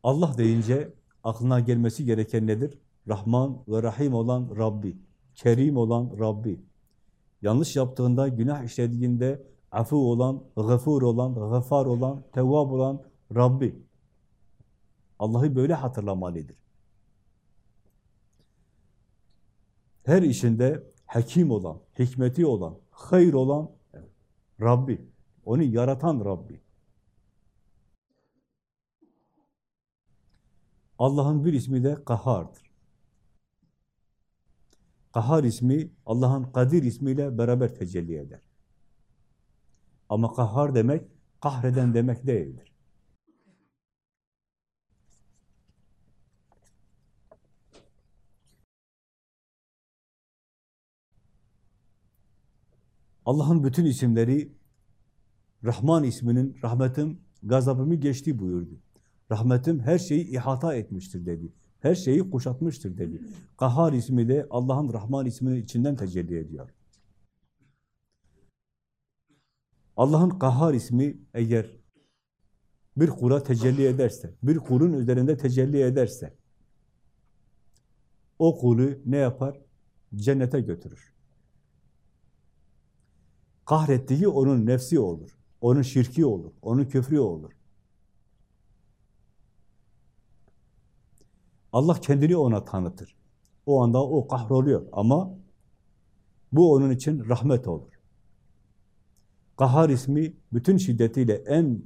Allah deyince aklına gelmesi gereken nedir? Rahman ve Rahim olan Rabbi, Kerim olan Rabbi. Yanlış yaptığında, günah işlediğinde afu olan, gafur olan, gafar olan, tevvab olan Rabbi. Allah'ı böyle hatırlamalıdır. Her işinde hakim olan, hikmeti olan, hayır olan Rabbi. Onu yaratan Rabbi. Allah'ın bir ismi de Kahar'dır. Kahar ismi Allah'ın Kadir ismiyle beraber tecelli eder. Ama kahar demek, kahreden demek değildir. Allah'ın bütün isimleri Rahman isminin rahmetim, gazabımı geçti buyurdu. Rahmetim her şeyi ihata etmiştir dedi. Her şeyi kuşatmıştır dedi. Kahar ismi de Allah'ın Rahman isminin içinden tecelli ediyor. Allah'ın Kahar ismi eğer bir kula tecelli ederse, bir kulun üzerinde tecelli ederse, o kulu ne yapar? Cennete götürür. Kahrettiği onun nefsi olur, onun şirki olur, onun küfrü olur. Allah kendini ona tanıtır. O anda o kahroluyor ama bu onun için rahmet olur. Kahar ismi bütün şiddetiyle, en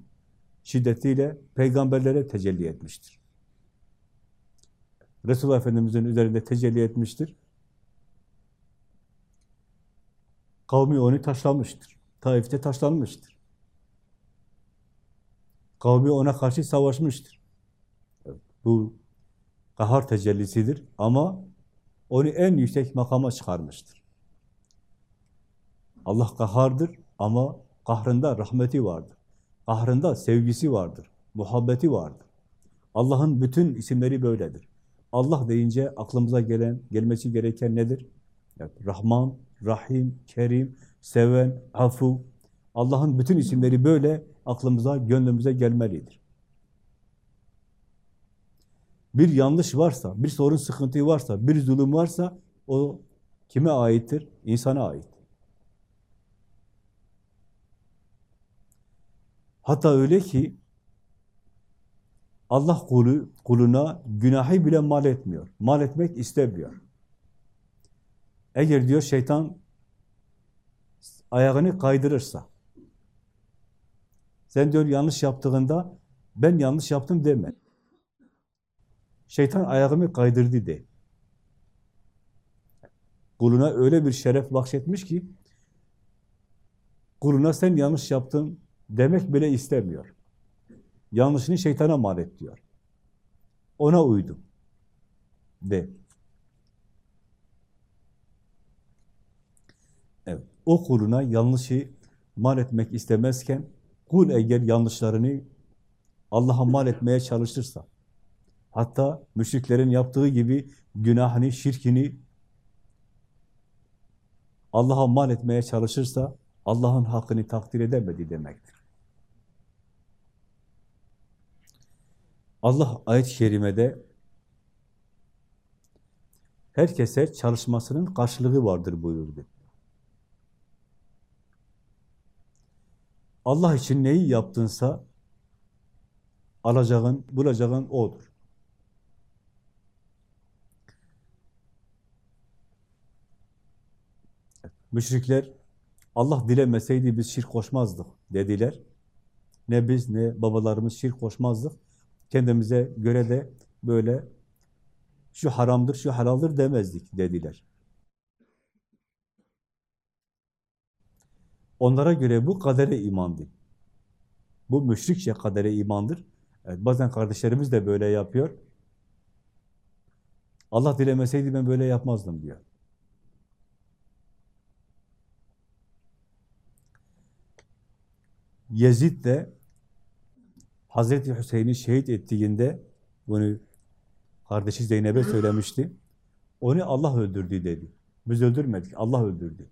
şiddetiyle peygamberlere tecelli etmiştir. Resulullah Efendimiz'in üzerinde tecelli etmiştir. Kavmi onu taşlamıştır. Taif'te taşlanmıştır. Kavmi ona karşı savaşmıştır. Bu kahar tecellisidir ama onu en yüksek makama çıkarmıştır. Allah kahardır ama kahrında rahmeti vardır. Kahrında sevgisi vardır, muhabbeti vardır. Allah'ın bütün isimleri böyledir. Allah deyince aklımıza gelen, gelmesi gereken nedir? Evet, Rahman, Rahim, Kerim, Seven, Afu. Allah'ın bütün isimleri böyle aklımıza, gönlümüze gelmelidir. Bir yanlış varsa, bir sorun, sıkıntı varsa, bir zulüm varsa o kime aittir? İnsana ait. Hatta öyle ki Allah kulu, kuluna günahı bile mal etmiyor. Mal etmek istemiyor. Eğer diyor şeytan ayağını kaydırırsa, sen diyor yanlış yaptığında ben yanlış yaptım deme. Şeytan ayağımı kaydırdı de. Kuluna öyle bir şeref bahşetmiş ki kuluna sen yanlış yaptın demek bile istemiyor. Yanlışını şeytana mal et diyor. Ona uydum. De. Evet. O kuluna yanlışı mal etmek istemezken kul eğer yanlışlarını Allah'a mal etmeye çalışırsa hatta müşriklerin yaptığı gibi günahını, şirkini Allah'a mal etmeye çalışırsa Allah'ın hakkını takdir edemedi demektir. Allah ayet-i kerimede herkese çalışmasının karşılığı vardır buyurdu. Allah için neyi yaptınsa alacağın, bulacağın odur. Müşrikler Allah dilemeseydi biz şirk koşmazdık dediler. Ne biz ne babalarımız şirk koşmazdık. Kendimize göre de böyle şu haramdır, şu halaldır demezdik dediler. Onlara göre bu kadere imandı. Bu müşrikçe kadere imandır. Evet, bazen kardeşlerimiz de böyle yapıyor. Allah dilemeseydi ben böyle yapmazdım diyor. Yezid de Hazreti Hüseyin'i şehit ettiğinde bunu kardeşi Zeynep'e söylemişti. Onu Allah öldürdü dedi. Biz öldürmedik, Allah öldürdü.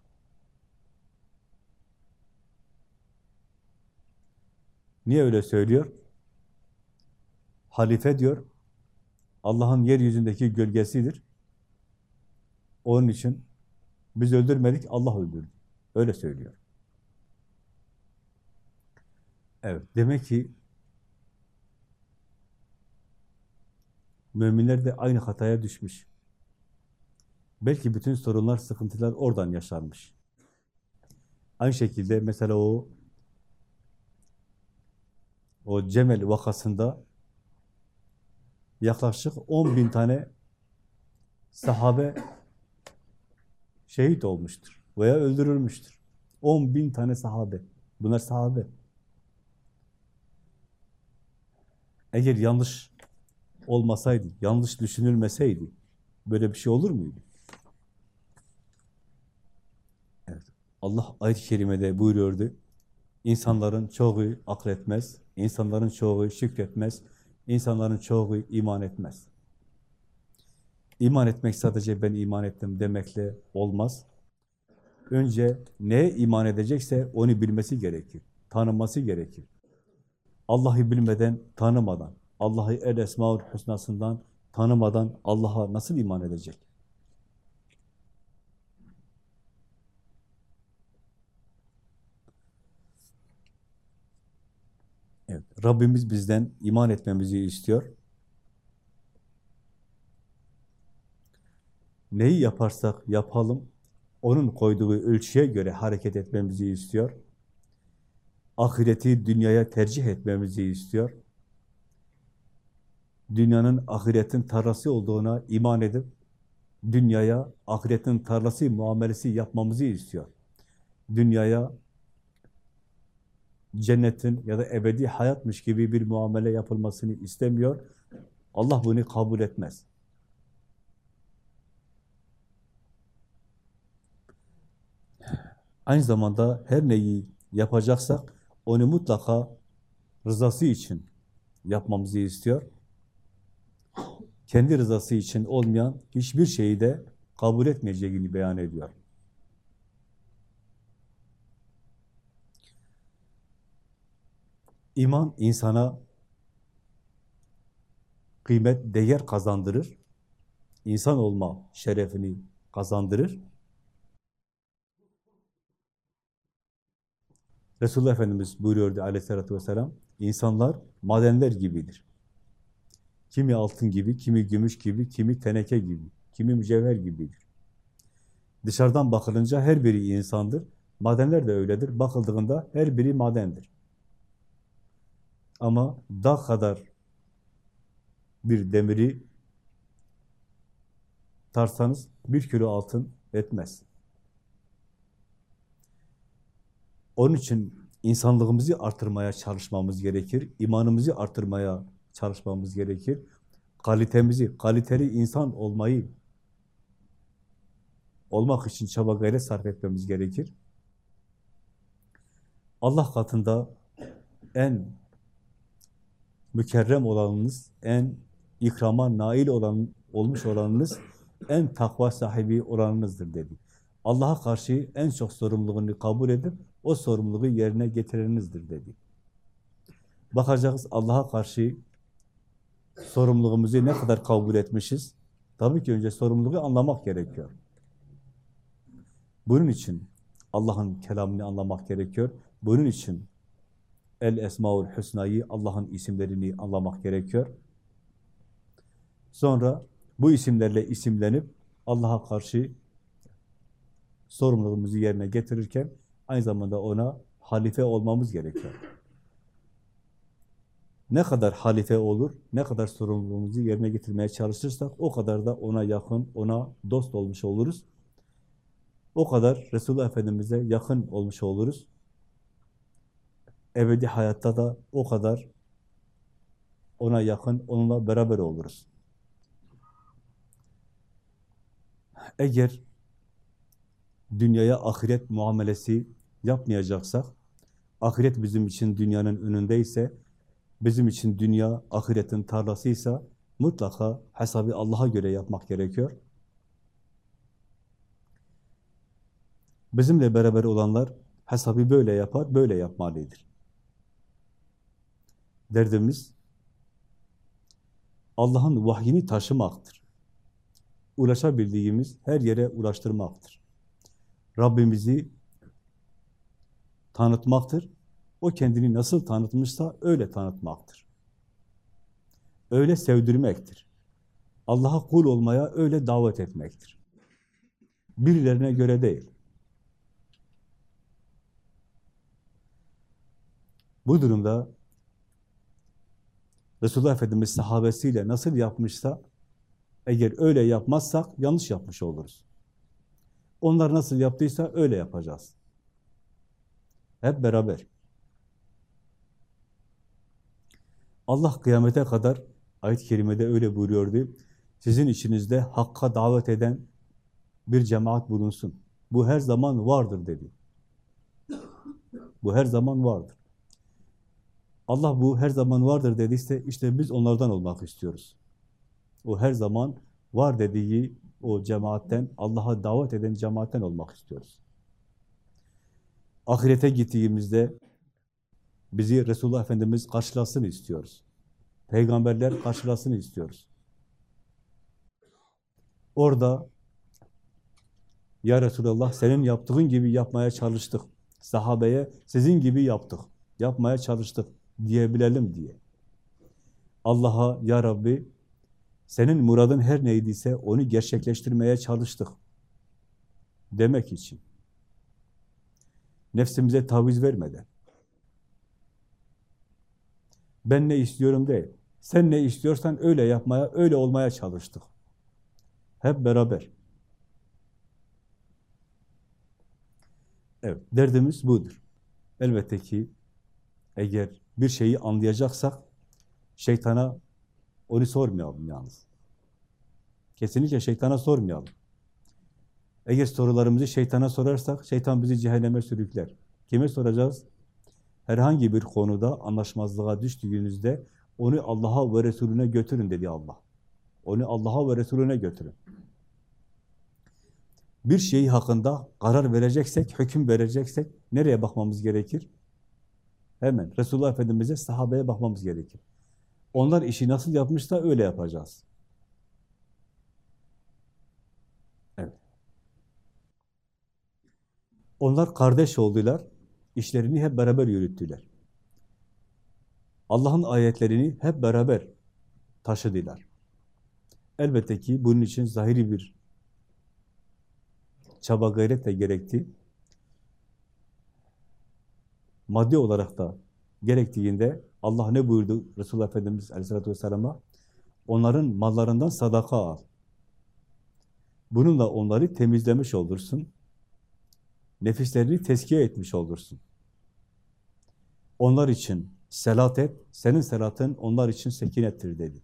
Niye öyle söylüyor? Halife diyor, Allah'ın yeryüzündeki gölgesidir. Onun için biz öldürmedik, Allah öldürdü. Öyle söylüyor. Evet, demek ki müminler de aynı hataya düşmüş. Belki bütün sorunlar, sıkıntılar oradan yaşanmış. Aynı şekilde mesela o o Cemel vakasında yaklaşık 10 bin tane sahabe şehit olmuştur veya öldürülmüştür. 10 bin tane sahabe. Bunlar sahabe. Eğer yanlış olmasaydı, yanlış düşünülmeseydi böyle bir şey olur muydu? Evet. Allah ayet-i kerimede buyuruyordu. İnsanların çoğu akletmez, insanların çoğu şükretmez, insanların çoğu iman etmez. İman etmek sadece ben iman ettim demekle olmaz. Önce neye iman edecekse onu bilmesi gerekir, tanıması gerekir. Allah'ı bilmeden, tanımadan, Allah'ı el esmaül husnasından tanımadan Allah'a nasıl iman edecek? Evet, Rabbimiz bizden iman etmemizi istiyor. Neyi yaparsak yapalım, onun koyduğu ölçüye göre hareket etmemizi istiyor. Ahireti dünyaya tercih etmemizi istiyor. Dünyanın ahiretin tarlası olduğuna iman edip, dünyaya ahiretin tarlası muamelesi yapmamızı istiyor. Dünyaya cennetin ya da ebedi hayatmış gibi bir muamele yapılmasını istemiyor. Allah bunu kabul etmez. Aynı zamanda her neyi yapacaksak onu mutlaka rızası için yapmamızı istiyor. Kendi rızası için olmayan hiçbir şeyi de kabul etmeyeceğini beyan ediyor. İman insana kıymet, değer kazandırır. İnsan olma şerefini kazandırır. Resulullah Efendimiz buyuruyordu aleyhissalatü vesselam, insanlar madenler gibidir. Kimi altın gibi, kimi gümüş gibi, kimi teneke gibi, kimi mücevher gibidir. Dışarıdan bakılınca her biri insandır. Madenler de öyledir. Bakıldığında her biri madendir. Ama dağ kadar bir demiri tarsanız bir kilo altın etmez. Onun için insanlığımızı artırmaya çalışmamız gerekir. imanımızı artırmaya çalışmamız gerekir. Kalitemizi, kaliteli insan olmayı olmak için çaba gayret sarf etmemiz gerekir. Allah katında en mükerrem olanınız, en ikrama nail olan olmuş olanınız, en takva sahibi olanınızdır dedi. Allah'a karşı en çok sorumluluğunu kabul edip o sorumluluğu yerine getirenizdir dedi. Bakacağız Allah'a karşı sorumluluğumuzu ne kadar kabul etmişiz? Tabii ki önce sorumluluğu anlamak gerekiyor. Bunun için Allah'ın kelamını anlamak gerekiyor. Bunun için El Esmaül Hüsna'yı, Allah'ın isimlerini anlamak gerekiyor. Sonra bu isimlerle isimlenip Allah'a karşı sorumluluğumuzu yerine getirirken aynı zamanda ona halife olmamız gerekiyor. Ne kadar halife olur, ne kadar sorumluluğumuzu yerine getirmeye çalışırsak o kadar da ona yakın, ona dost olmuş oluruz. O kadar Resulullah Efendimiz'e yakın olmuş oluruz. Ebedi hayatta da o kadar ona yakın, onunla beraber oluruz. Eğer dünyaya ahiret muamelesi yapmayacaksak, ahiret bizim için dünyanın önündeyse, bizim için dünya ahiretin tarlasıysa, mutlaka hesabı Allah'a göre yapmak gerekiyor. Bizimle beraber olanlar hesabı böyle yapar, böyle yapmalıdır. Derdimiz Allah'ın vahyini taşımaktır. Ulaşabildiğimiz her yere ulaştırmaktır. Rabbimizi tanıtmaktır. O kendini nasıl tanıtmışsa öyle tanıtmaktır. Öyle sevdirmektir. Allah'a kul olmaya öyle davet etmektir. Birilerine göre değil. Bu durumda Resulullah Efendimiz sahabesiyle nasıl yapmışsa eğer öyle yapmazsak yanlış yapmış oluruz. Onlar nasıl yaptıysa öyle yapacağız. Hep beraber. Allah kıyamete kadar ayet-i kerimede öyle buyuruyordu. Sizin içinizde hakka davet eden bir cemaat bulunsun. Bu her zaman vardır dedi. Bu her zaman vardır. Allah bu her zaman vardır dediyse işte biz onlardan olmak istiyoruz. O her zaman var dediği o cemaatten, Allah'a davet eden cemaatten olmak istiyoruz. Ahirete gittiğimizde bizi Resulullah Efendimiz karşılasın istiyoruz. Peygamberler karşılasın istiyoruz. Orada ya Resulallah senin yaptığın gibi yapmaya çalıştık. Sahabeye sizin gibi yaptık. Yapmaya çalıştık diyebilelim diye. Allah'a ya Rabbi senin muradın her neydiyse onu gerçekleştirmeye çalıştık demek için. Nefsimize taviz vermeden. Ben ne istiyorum değil. Sen ne istiyorsan öyle yapmaya, öyle olmaya çalıştık. Hep beraber. Evet, derdimiz budur. Elbette ki eğer bir şeyi anlayacaksak şeytana onu sormayalım yalnız. Kesinlikle şeytana sormayalım. Eğer sorularımızı şeytana sorarsak, şeytan bizi cehenneme sürükler. Kime soracağız? Herhangi bir konuda anlaşmazlığa düştüğünüzde onu Allah'a ve Resulüne götürün dedi Allah. Onu Allah'a ve Resulüne götürün. Bir şey hakkında karar vereceksek, hüküm vereceksek nereye bakmamız gerekir? Hemen Resulullah Efendimiz'e, sahabeye bakmamız gerekir. Onlar işi nasıl yapmışsa öyle yapacağız. Evet. Onlar kardeş oldular, işlerini hep beraber yürüttüler. Allah'ın ayetlerini hep beraber taşıdılar. Elbette ki bunun için zahiri bir çaba gayret de gerekti. Maddi olarak da gerektiğinde Allah ne buyurdu Resulullah Efendimiz Aleyhisselatü Vesselam'a? Onların mallarından sadaka al. Bununla onları temizlemiş olursun. Nefislerini tezkiye etmiş olursun. Onlar için selat et, senin selatın onlar için sekinettir dedi.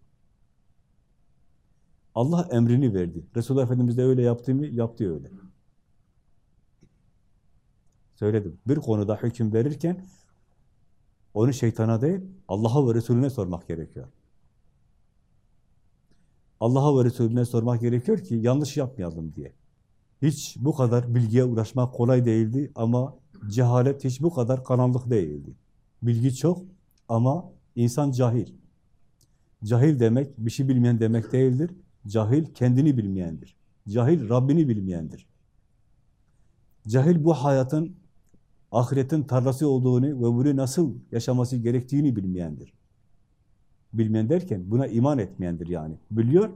Allah emrini verdi. Resulullah Efendimiz de öyle yaptı mı? Yaptı öyle. Söyledim. Bir konuda hüküm verirken onu şeytana değil, Allah'a ve Resulüne sormak gerekiyor. Allah'a ve Resulüne sormak gerekiyor ki yanlış yapmayalım diye. Hiç bu kadar bilgiye ulaşmak kolay değildi ama cehalet hiç bu kadar karanlık değildi. Bilgi çok ama insan cahil. Cahil demek bir şey bilmeyen demek değildir. Cahil kendini bilmeyendir. Cahil Rabbini bilmeyendir. Cahil bu hayatın ahiretin tarlası olduğunu ve bunu nasıl yaşaması gerektiğini bilmeyendir. Bilmeyen derken buna iman etmeyendir yani. Biliyor,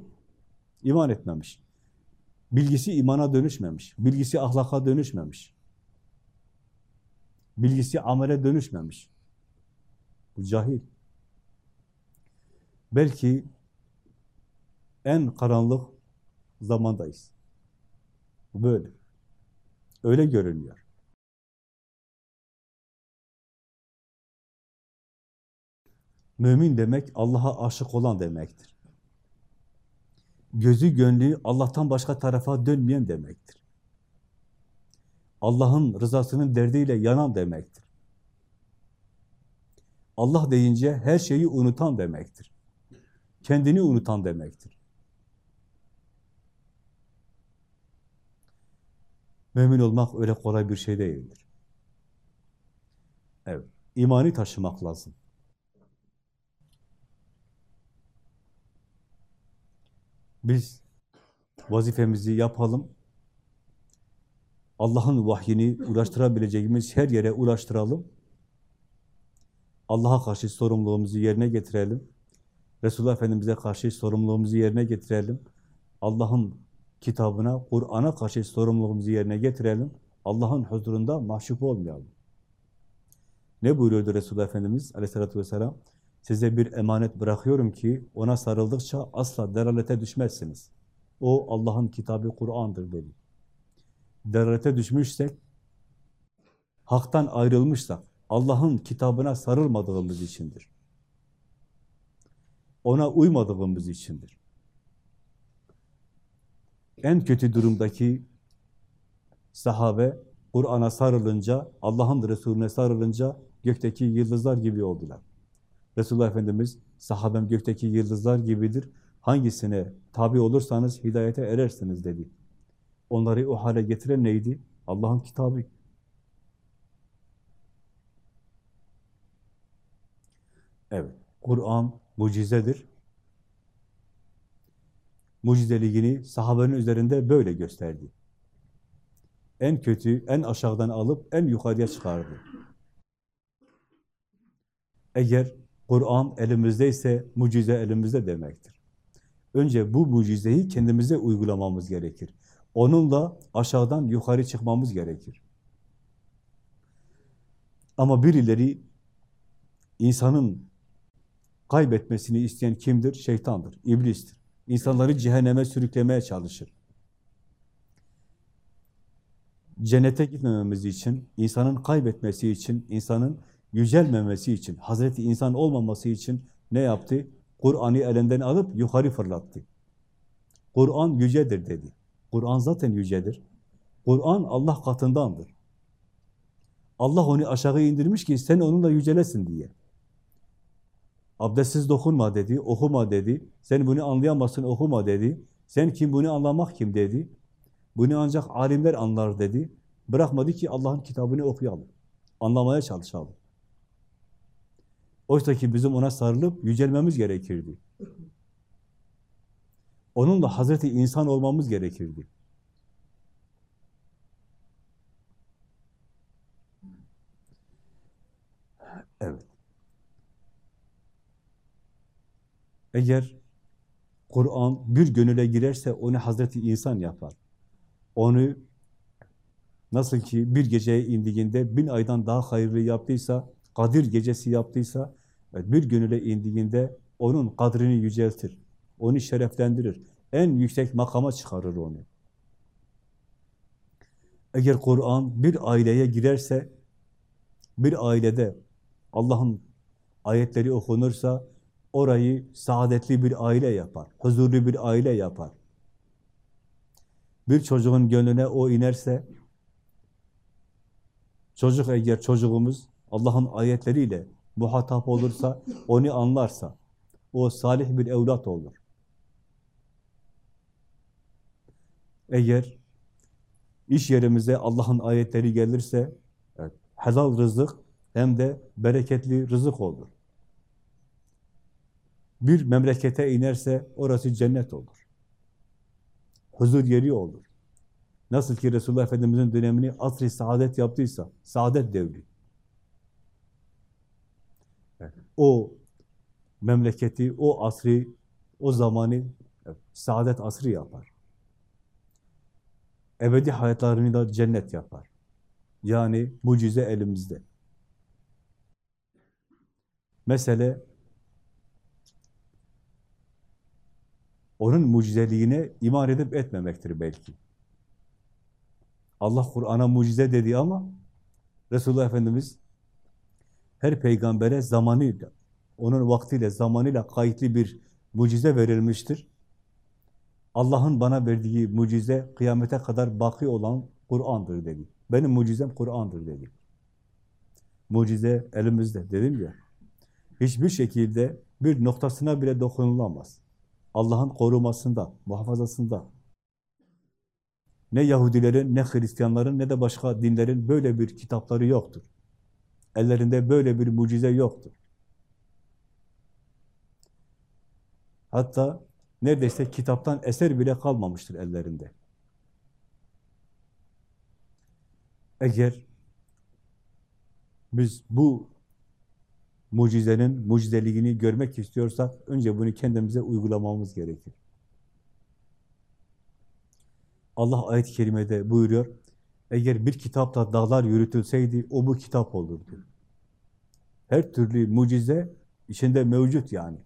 iman etmemiş. Bilgisi imana dönüşmemiş. Bilgisi ahlaka dönüşmemiş. Bilgisi amele dönüşmemiş. Bu cahil. Belki en karanlık zamandayız. Böyle. Öyle görünüyor. Mümin demek Allah'a aşık olan demektir. Gözü gönlü Allah'tan başka tarafa dönmeyen demektir. Allah'ın rızasının derdiyle yanan demektir. Allah deyince her şeyi unutan demektir. Kendini unutan demektir. Mümin olmak öyle kolay bir şey değildir. Evet, imani taşımak lazım. Biz vazifemizi yapalım. Allah'ın vahyini ulaştırabileceğimiz her yere ulaştıralım. Allah'a karşı sorumluluğumuzu yerine getirelim. Resulullah Efendimiz'e karşı sorumluluğumuzu yerine getirelim. Allah'ın kitabına, Kur'an'a karşı sorumluluğumuzu yerine getirelim. Allah'ın huzurunda mahcup olmayalım. Ne buyuruyordu Resulullah Efendimiz aleyhissalatü vesselam? Size bir emanet bırakıyorum ki ona sarıldıkça asla deralete düşmezsiniz. O Allah'ın kitabı Kur'an'dır dedi. Deralete düşmüşsek, haktan ayrılmışsak, Allah'ın kitabına sarılmadığımız içindir. Ona uymadığımız içindir. En kötü durumdaki sahabe Kur'an'a sarılınca, Allah'ın Resulüne sarılınca gökteki yıldızlar gibi oldular. Resulullah Efendimiz sahabem gökteki yıldızlar gibidir. Hangisine tabi olursanız hidayete erersiniz dedi. Onları o hale getiren neydi? Allah'ın kitabı. Evet, Kur'an mucizedir. Mucizeliğini sahabenin üzerinde böyle gösterdi. En kötü, en aşağıdan alıp en yukarıya çıkardı. Eğer Kur'an elimizdeyse mucize elimizde demektir. Önce bu mucizeyi kendimize uygulamamız gerekir. Onunla aşağıdan yukarı çıkmamız gerekir. Ama birileri insanın kaybetmesini isteyen kimdir? Şeytandır, iblistir. İnsanları cehenneme sürüklemeye çalışır. Cennete gitmememiz için, insanın kaybetmesi için, insanın yücelmemesi için, Hazreti insan olmaması için ne yaptı? Kur'an'ı elinden alıp yukarı fırlattı. Kur'an yücedir dedi. Kur'an zaten yücedir. Kur'an Allah katındandır. Allah onu aşağı indirmiş ki sen onunla yücelesin diye. Abdestsiz dokunma dedi, okuma dedi. Sen bunu anlayamazsın, okuma dedi. Sen kim bunu anlamak kim dedi. Bunu ancak alimler anlar dedi. Bırakmadı ki Allah'ın kitabını okuyalım. Anlamaya çalışalım. Oysa ki bizim ona sarılıp yücelmemiz gerekirdi. Onunla Hazreti insan olmamız gerekirdi. Evet. Eğer Kur'an bir gönüle girerse onu Hazreti insan yapar. Onu nasıl ki bir geceye indiğinde bin aydan daha hayırlı yaptıysa, Kadir gecesi yaptıysa, bir gönüle indiğinde onun kadrini yüceltir. Onu şereflendirir. En yüksek makama çıkarır onu. Eğer Kur'an bir aileye girerse, bir ailede Allah'ın ayetleri okunursa, orayı saadetli bir aile yapar, huzurlu bir aile yapar. Bir çocuğun gönlüne o inerse, çocuk eğer çocuğumuz Allah'ın ayetleriyle muhatap olursa, onu anlarsa, o salih bir evlat olur. Eğer iş yerimize Allah'ın ayetleri gelirse, evet, helal rızık hem de bereketli rızık olur. Bir memlekete inerse orası cennet olur. Huzur yeri olur. Nasıl ki Resulullah Efendimiz'in dönemini asr-ı saadet yaptıysa, saadet devri. O memleketi, o asrı, o zamanı saadet asrı yapar. Ebedi hayatlarını da cennet yapar. Yani mucize elimizde. Mesele onun mucizeliğine iman edip etmemektir belki. Allah Kur'an'a mucize dedi ama Resulullah Efendimiz her peygambere zamanıyla, onun vaktiyle, zamanıyla kayıtlı bir mucize verilmiştir. Allah'ın bana verdiği mucize kıyamete kadar baki olan Kur'an'dır dedi. Benim mucizem Kur'an'dır dedi. Mucize elimizde dedim ya. Hiçbir şekilde bir noktasına bile dokunulamaz. Allah'ın korumasında, muhafazasında. Ne Yahudilerin, ne Hristiyanların, ne de başka dinlerin böyle bir kitapları yoktur. Ellerinde böyle bir mucize yoktur. Hatta neredeyse kitaptan eser bile kalmamıştır ellerinde. Eğer biz bu mucizenin mucizeliğini görmek istiyorsak önce bunu kendimize uygulamamız gerekir. Allah ayet-i kerimede buyuruyor, eğer bir kitapta dağlar yürütülseydi o bu kitap olurdu. Her türlü mucize içinde mevcut yani.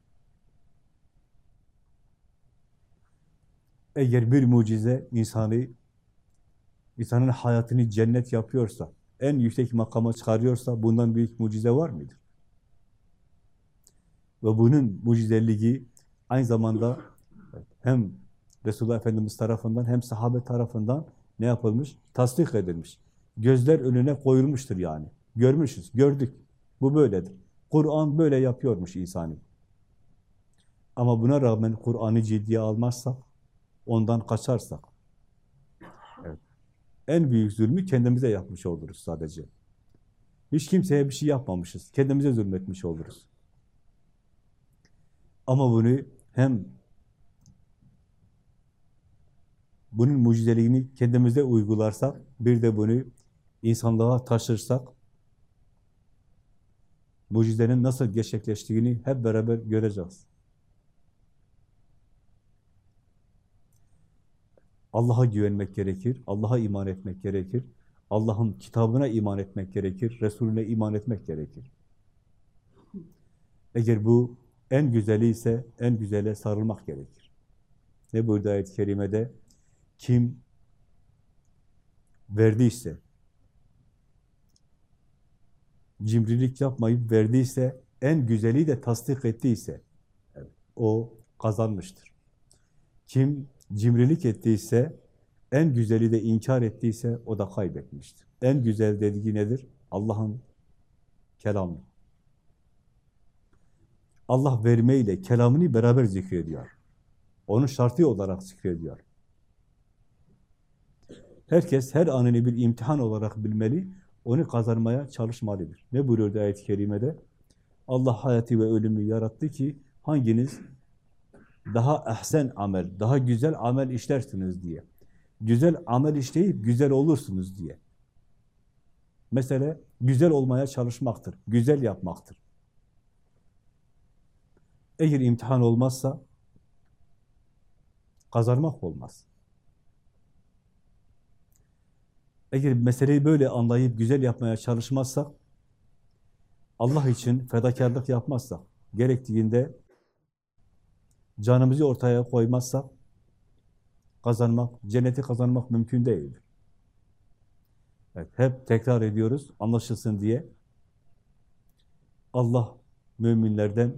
Eğer bir mucize insanı, insanın hayatını cennet yapıyorsa, en yüksek makama çıkarıyorsa bundan büyük mucize var mıdır? Ve bunun mucizelliği aynı zamanda hem Resulullah Efendimiz tarafından hem sahabe tarafından ne yapılmış? Tasdik edilmiş. Gözler önüne koyulmuştur yani. Görmüşüz, gördük. Bu böyledir. Kur'an böyle yapıyormuş insanı. Ama buna rağmen Kur'an'ı ciddiye almazsak, ondan kaçarsak, evet, en büyük zulmü kendimize yapmış oluruz sadece. Hiç kimseye bir şey yapmamışız. Kendimize zulmetmiş oluruz. Ama bunu hem bunun mucizeliğini kendimize uygularsak, bir de bunu insanlığa taşırsak, mucizenin nasıl gerçekleştiğini hep beraber göreceğiz. Allah'a güvenmek gerekir, Allah'a iman etmek gerekir, Allah'ın kitabına iman etmek gerekir, Resulüne iman etmek gerekir. Eğer bu en güzeli ise en güzele sarılmak gerekir. Ne buyurdu ayet-i kerimede? Kim verdiyse, cimrilik yapmayıp verdiyse, en güzeli de tasdik ettiyse, o kazanmıştır. Kim cimrilik ettiyse, En güzeli de inkar ettiyse o da kaybetmiştir. En güzel dediği nedir? Allah'ın kelamı. Allah vermeyle kelamını beraber zikrediyor. Onun şartı olarak zikrediyor. Herkes her anını bir imtihan olarak bilmeli, onu kazanmaya çalışmalıdır. Ne buyuruyordu ayet-i kerimede? Allah hayatı ve ölümü yarattı ki hanginiz daha ehsen amel, daha güzel amel işlersiniz diye. Güzel amel işleyip güzel olursunuz diye. Mesele güzel olmaya çalışmaktır, güzel yapmaktır. Eğer imtihan olmazsa kazanmak olmaz. Eğer meseleyi böyle anlayıp güzel yapmaya çalışmazsak, Allah için fedakarlık yapmazsak, gerektiğinde canımızı ortaya koymazsak, kazanmak, cenneti kazanmak mümkün değildir. Evet, hep tekrar ediyoruz, anlaşılsın diye. Allah müminlerden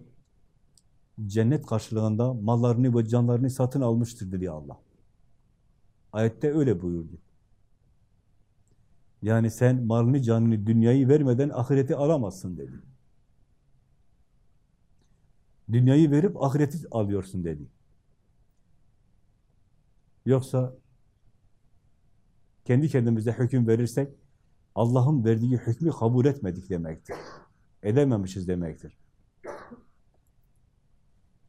cennet karşılığında mallarını ve canlarını satın almıştır diye Allah. Ayette öyle buyurdu. Yani sen malını, canını, dünyayı vermeden ahireti alamazsın dedi. Dünyayı verip ahireti alıyorsun dedi. Yoksa kendi kendimize hüküm verirsek Allah'ın verdiği hükmü kabul etmedik demektir. Edememişiz demektir.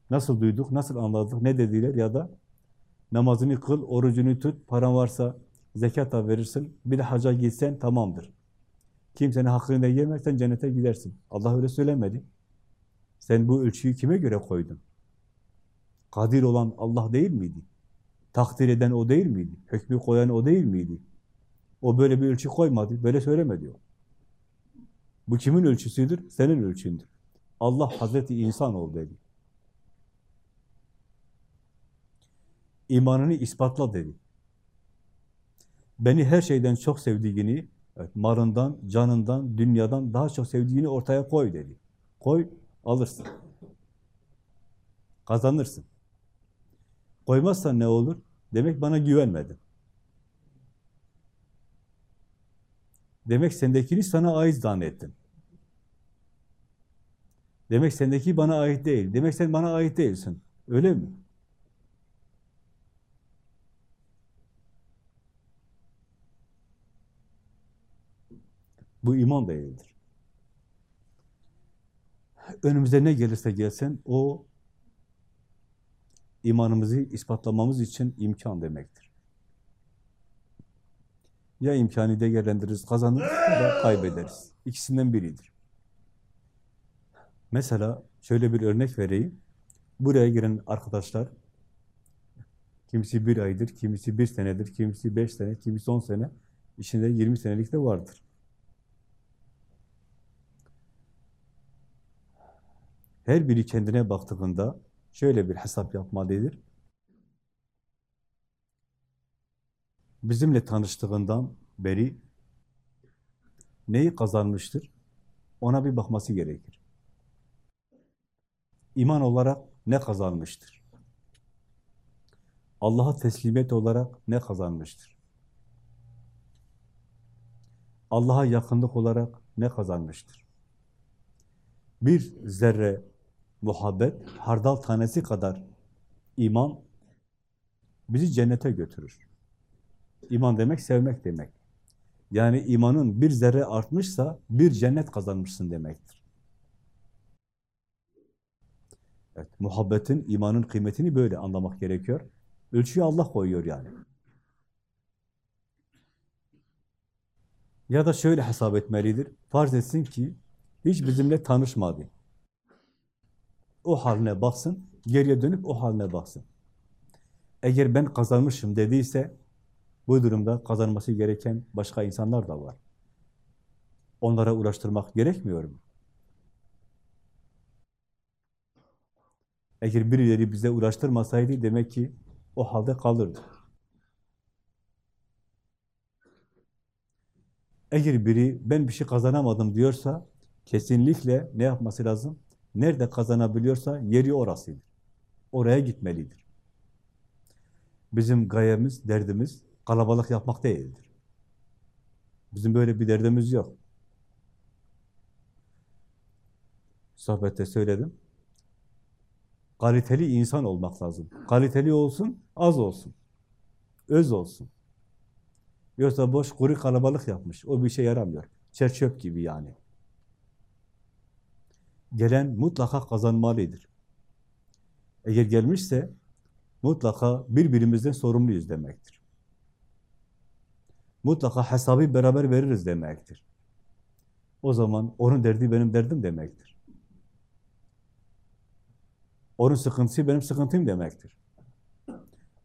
Nasıl duyduk, nasıl anladık, ne dediler ya da namazını kıl, orucunu tut, paran varsa zekat da verirsin, bir de haca gitsen tamamdır. Kimsenin hakkını da yemezsen cennete gidersin. Allah öyle söylemedi. Sen bu ölçüyü kime göre koydun? Kadir olan Allah değil miydi? Takdir eden o değil miydi? Hükmü koyan o değil miydi? O böyle bir ölçü koymadı, böyle söylemedi o. Bu kimin ölçüsüdür? Senin ölçündür. Allah Hazreti İnsan ol dedi. İmanını ispatla dedi. Beni her şeyden çok sevdiğini, evet, malından, canından, dünyadan daha çok sevdiğini ortaya koy dedi. Koy, alırsın. Kazanırsın. Koymazsan ne olur? Demek bana güvenmedin. Demek sendekini sana ait zannettin. Demek sendeki bana ait değil. Demek sen bana ait değilsin. Öyle mi? Bu iman değildir. Önümüze ne gelirse gelsin, o imanımızı ispatlamamız için imkan demektir. Ya imkanı değerlendiririz, kazanırız ya kaybederiz. İkisinden biridir. Mesela şöyle bir örnek vereyim. Buraya giren arkadaşlar, kimisi bir aydır, kimisi bir senedir, kimisi beş sene, kimisi on sene, içinde yirmi senelik de vardır. Her biri kendine baktığında şöyle bir hesap yapmalıdır. Bizimle tanıştığından beri neyi kazanmıştır? Ona bir bakması gerekir. İman olarak ne kazanmıştır? Allah'a teslimiyet olarak ne kazanmıştır? Allah'a yakınlık olarak ne kazanmıştır? Bir zerre muhabbet, hardal tanesi kadar iman bizi cennete götürür. İman demek sevmek demek. Yani imanın bir zerre artmışsa bir cennet kazanmışsın demektir. Evet, muhabbetin, imanın kıymetini böyle anlamak gerekiyor. Ölçüyü Allah koyuyor yani. Ya da şöyle hesap etmelidir. Farz etsin ki hiç bizimle tanışmadı. O haline baksın, geriye dönüp o haline baksın. Eğer ben kazanmışım dediyse, bu durumda kazanması gereken başka insanlar da var. Onlara uğraştırmak gerekmiyor mu? Eğer birileri bize uğraştırmasaydı demek ki o halde kalırdı. Eğer biri ben bir şey kazanamadım diyorsa kesinlikle ne yapması lazım? Nerede kazanabiliyorsa yeri orasıdır. Oraya gitmelidir. Bizim gayemiz, derdimiz kalabalık yapmak değildir. Bizim böyle bir derdimiz yok. Sohbette söyledim. Kaliteli insan olmak lazım. Kaliteli olsun, az olsun. Öz olsun. Yoksa boş kuru kalabalık yapmış. O bir şey yaramıyor. Çerçöp gibi yani. Gelen mutlaka kazanmalıdır. Eğer gelmişse mutlaka birbirimizden sorumluyuz demektir. Mutlaka hesabı beraber veririz demektir. O zaman onun derdi benim derdim demektir. Onun sıkıntısı benim sıkıntım demektir.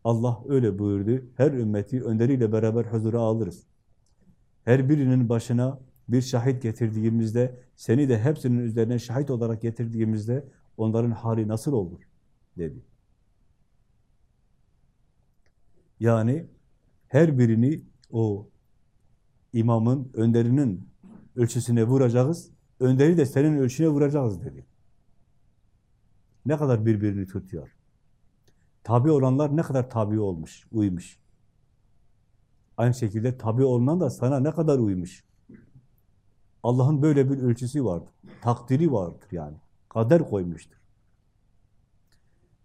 Allah öyle buyurdu. Her ümmeti önderiyle beraber huzura alırız. Her birinin başına bir şahit getirdiğimizde, seni de hepsinin üzerine şahit olarak getirdiğimizde onların hali nasıl olur? dedi. Yani her birini o imamın, önderinin ölçüsüne vuracağız, önderi de senin ölçüne vuracağız dedi. Ne kadar birbirini tutuyor. Tabi olanlar ne kadar tabi olmuş, uymuş. Aynı şekilde tabi olunan da sana ne kadar uymuş. Allah'ın böyle bir ölçüsü vardır. Takdiri vardır yani. Kader koymuştur.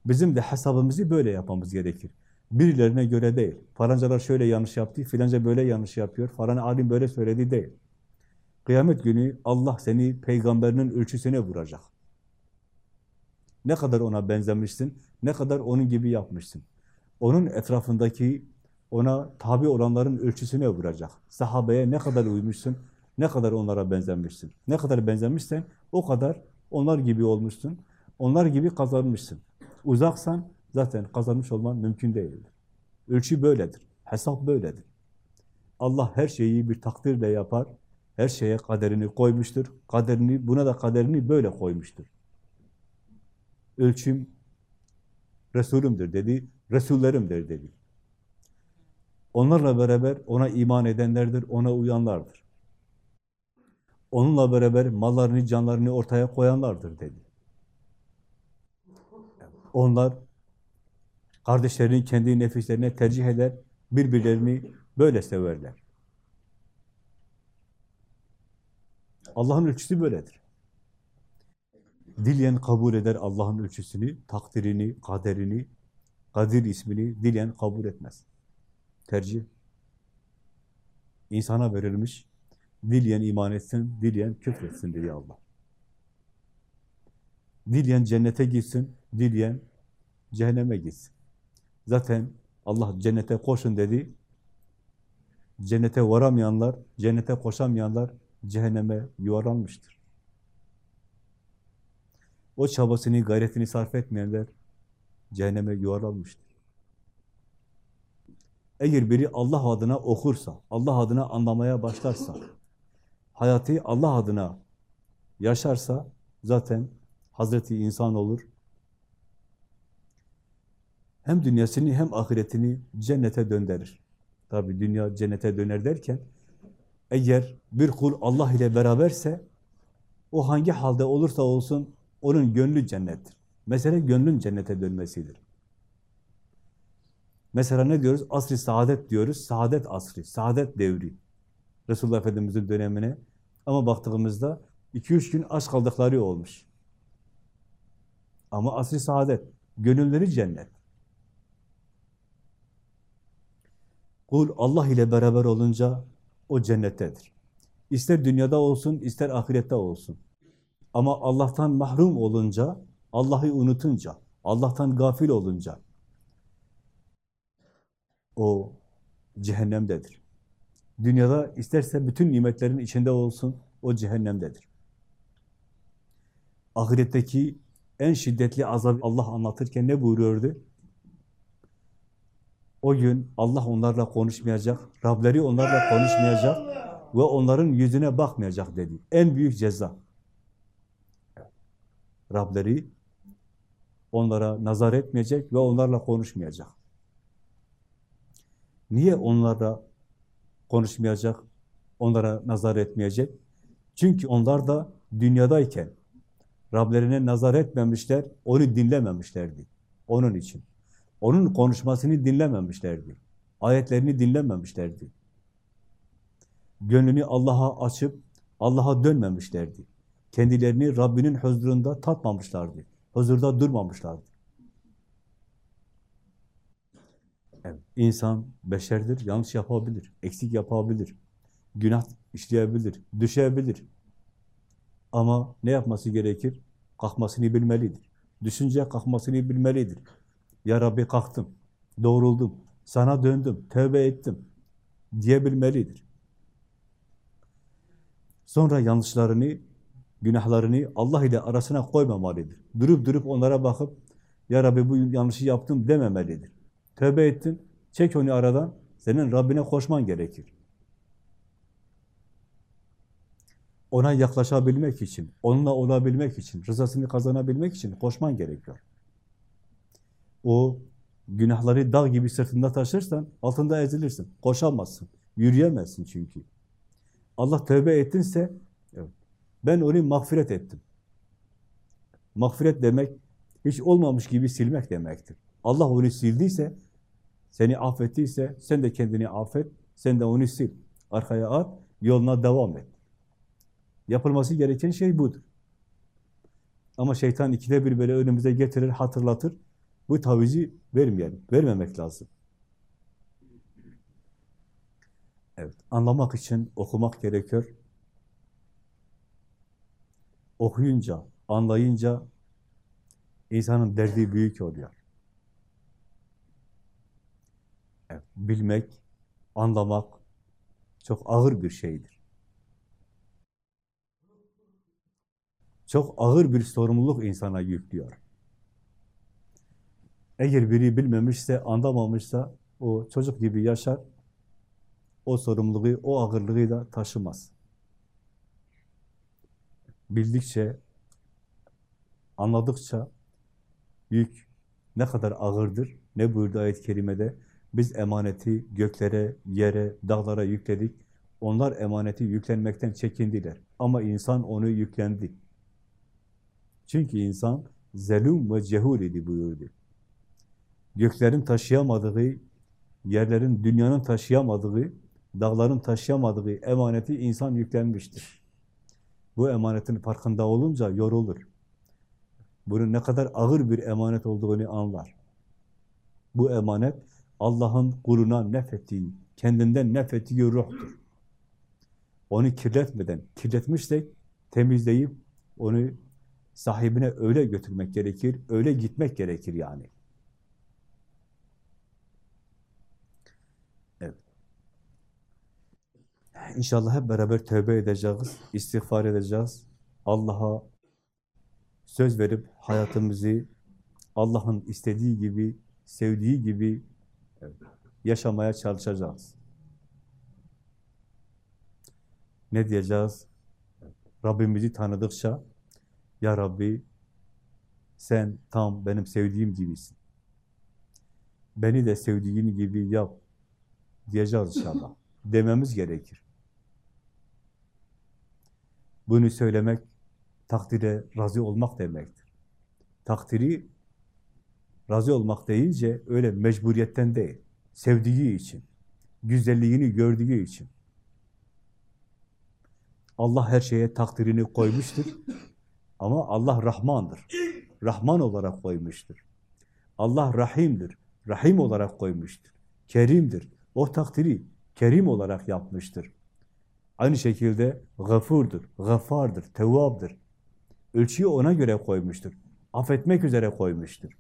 Bizim de hesabımızı böyle yapmamız gerekir. Birilerine göre değil. Falancalar şöyle yanlış yaptı, filanca böyle yanlış yapıyor, falan alim böyle söyledi değil. Kıyamet günü Allah seni peygamberinin ölçüsüne vuracak. Ne kadar ona benzemişsin, ne kadar onun gibi yapmışsın. Onun etrafındaki ona tabi olanların ölçüsüne vuracak. Sahabeye ne kadar uymuşsun, ne kadar onlara benzemişsin. Ne kadar benzemişsen o kadar onlar gibi olmuşsun. Onlar gibi kazanmışsın. Uzaksan zaten kazanmış olman mümkün değildir. Ölçü böyledir. Hesap böyledir. Allah her şeyi bir takdirle yapar. Her şeye kaderini koymuştur. Kaderini, buna da kaderini böyle koymuştur. Ölçüm Resulümdür dedi, Resullerimdir dedi. Onlarla beraber ona iman edenlerdir, ona uyanlardır. Onunla beraber mallarını, canlarını ortaya koyanlardır dedi. Onlar kardeşlerini kendi nefislerine tercih eder, birbirlerini böyle severler. Allah'ın ölçüsü böyledir. Dileyen kabul eder Allah'ın ölçüsünü, takdirini, kaderini, Kadir ismini dileyen kabul etmez. Tercih. insana verilmiş. Dileyen iman etsin, dileyen küfretsin diyor Allah. Dileyen cennete gitsin, dileyen cehenneme gitsin. Zaten Allah cennete koşun dedi. Cennete varamayanlar, cennete koşamayanlar cehenneme yuvarlanmıştır. O çabasını, gayretini sarf etmeyenler cehenneme yuvarlanmıştır. Eğer biri Allah adına okursa, Allah adına anlamaya başlarsa, hayatı Allah adına yaşarsa zaten Hazreti insan olur. Hem dünyasını hem ahiretini cennete döndürür. Tabi dünya cennete döner derken eğer bir kul Allah ile beraberse o hangi halde olursa olsun onun gönlü cennettir. Mesele gönlün cennete dönmesidir. Mesela ne diyoruz? Asri saadet diyoruz. Saadet asri, saadet devri. Resulullah Efendimiz'in dönemine. Ama baktığımızda iki üç gün aç kaldıkları olmuş. Ama asri saadet. Gönülleri cennet. Kul Allah ile beraber olunca o cennettedir. İster dünyada olsun, ister ahirette olsun. Ama Allah'tan mahrum olunca, Allah'ı unutunca, Allah'tan gafil olunca o cehennemdedir. Dünyada isterse bütün nimetlerin içinde olsun, o cehennemdedir. Ahiretteki en şiddetli azabı Allah anlatırken ne buyuruyordu? O gün Allah onlarla konuşmayacak, Rableri onlarla konuşmayacak ve onların yüzüne bakmayacak dedi. En büyük ceza. Rableri onlara nazar etmeyecek ve onlarla konuşmayacak. Niye onlarla konuşmayacak, onlara nazar etmeyecek? Çünkü onlar da dünyadayken Rablerine nazar etmemişler, onu dinlememişlerdi. Onun için. Onun konuşmasını dinlememişlerdi. Ayetlerini dinlememişlerdi. Gönlünü Allah'a açıp Allah'a dönmemişlerdi. Kendilerini Rabbinin huzurunda tatmamışlardı. Huzurda durmamışlardı. Evet, insan beşerdir, yanlış yapabilir, eksik yapabilir, günah işleyebilir, düşebilir. Ama ne yapması gerekir? Kalkmasını bilmelidir. Düşünce kalkmasını bilmelidir. Ya Rabbi kalktım, doğruldum, sana döndüm, tövbe ettim diyebilmelidir. Sonra yanlışlarını, günahlarını Allah ile arasına koymamalıdır. Durup durup onlara bakıp, Ya Rabbi bu yanlışı yaptım dememelidir. Tövbe ettin, çek onu aradan, senin Rabbine koşman gerekir. Ona yaklaşabilmek için, onunla olabilmek için, rızasını kazanabilmek için koşman gerekiyor. O günahları dağ gibi sırtında taşırsan altında ezilirsin, koşamazsın, yürüyemezsin çünkü. Allah tövbe ettinse, evet, ben onu mağfiret ettim. Mağfiret demek, hiç olmamış gibi silmek demektir. Allah onu sildiyse, seni affettiyse, sen de kendini affet, sen de onu sil. Arkaya at, yoluna devam et. Yapılması gereken şey budur. Ama şeytan ikide bir böyle önümüze getirir, hatırlatır. Bu tavizi vermeyelim, vermemek lazım. Evet, anlamak için okumak gerekiyor. Okuyunca, anlayınca insanın derdi büyük oluyor. Evet, bilmek, anlamak çok ağır bir şeydir. Çok ağır bir sorumluluk insana yüklüyor. Eğer biri bilmemişse, anlamamışsa o çocuk gibi yaşar, o sorumluluğu, o ağırlığı da taşımaz. Bildikçe, anladıkça yük ne kadar ağırdır, ne buyurdu ayet-i kerimede? Biz emaneti göklere, yere, dağlara yükledik. Onlar emaneti yüklenmekten çekindiler. Ama insan onu yüklendi. Çünkü insan zelum ve cehul idi buyurdu. Göklerin taşıyamadığı, yerlerin, dünyanın taşıyamadığı, dağların taşıyamadığı emaneti insan yüklenmiştir. Bu emanetin farkında olunca yorulur. Bunun ne kadar ağır bir emanet olduğunu anlar. Bu emanet Allah'ın kuluna nefettiği, kendinden nefettiği ruhtur. Onu kirletmeden, kirletmişsek temizleyip onu sahibine öyle götürmek gerekir, öyle gitmek gerekir yani. Evet. İnşallah hep beraber tövbe edeceğiz, istiğfar edeceğiz. Allah'a söz verip hayatımızı Allah'ın istediği gibi, sevdiği gibi yaşamaya çalışacağız. Ne diyeceğiz? Rabbimizi tanıdıkça Ya Rabbi sen tam benim sevdiğim gibisin. Beni de sevdiğin gibi yap diyeceğiz inşallah. *laughs* Dememiz gerekir. Bunu söylemek takdire razı olmak demektir. Takdiri razı olmak deyince öyle mecburiyetten değil. Sevdiği için, güzelliğini gördüğü için. Allah her şeye takdirini koymuştur. *laughs* Ama Allah Rahmandır. Rahman olarak koymuştur. Allah Rahim'dir. Rahim olarak koymuştur. Kerim'dir. O takdiri Kerim olarak yapmıştır. Aynı şekilde gafurdur, gaffardır, tevvabdır. Ölçüyü ona göre koymuştur. Affetmek üzere koymuştur.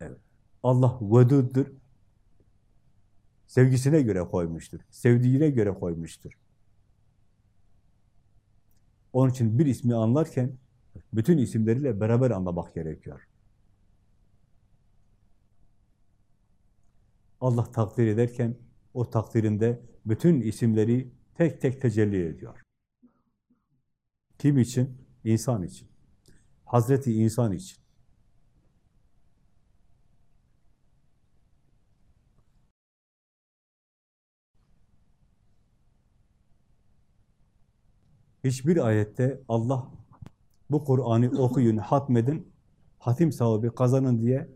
Evet. Allah veduddur. Sevgisine göre koymuştur. Sevdiğine göre koymuştur. Onun için bir ismi anlarken bütün isimleriyle beraber anlamak gerekiyor. Allah takdir ederken o takdirinde bütün isimleri tek tek tecelli ediyor. Kim için? İnsan için. Hazreti insan için. Hiçbir ayette Allah bu Kur'an'ı okuyun, hatmedin, hatim sahibi kazanın diye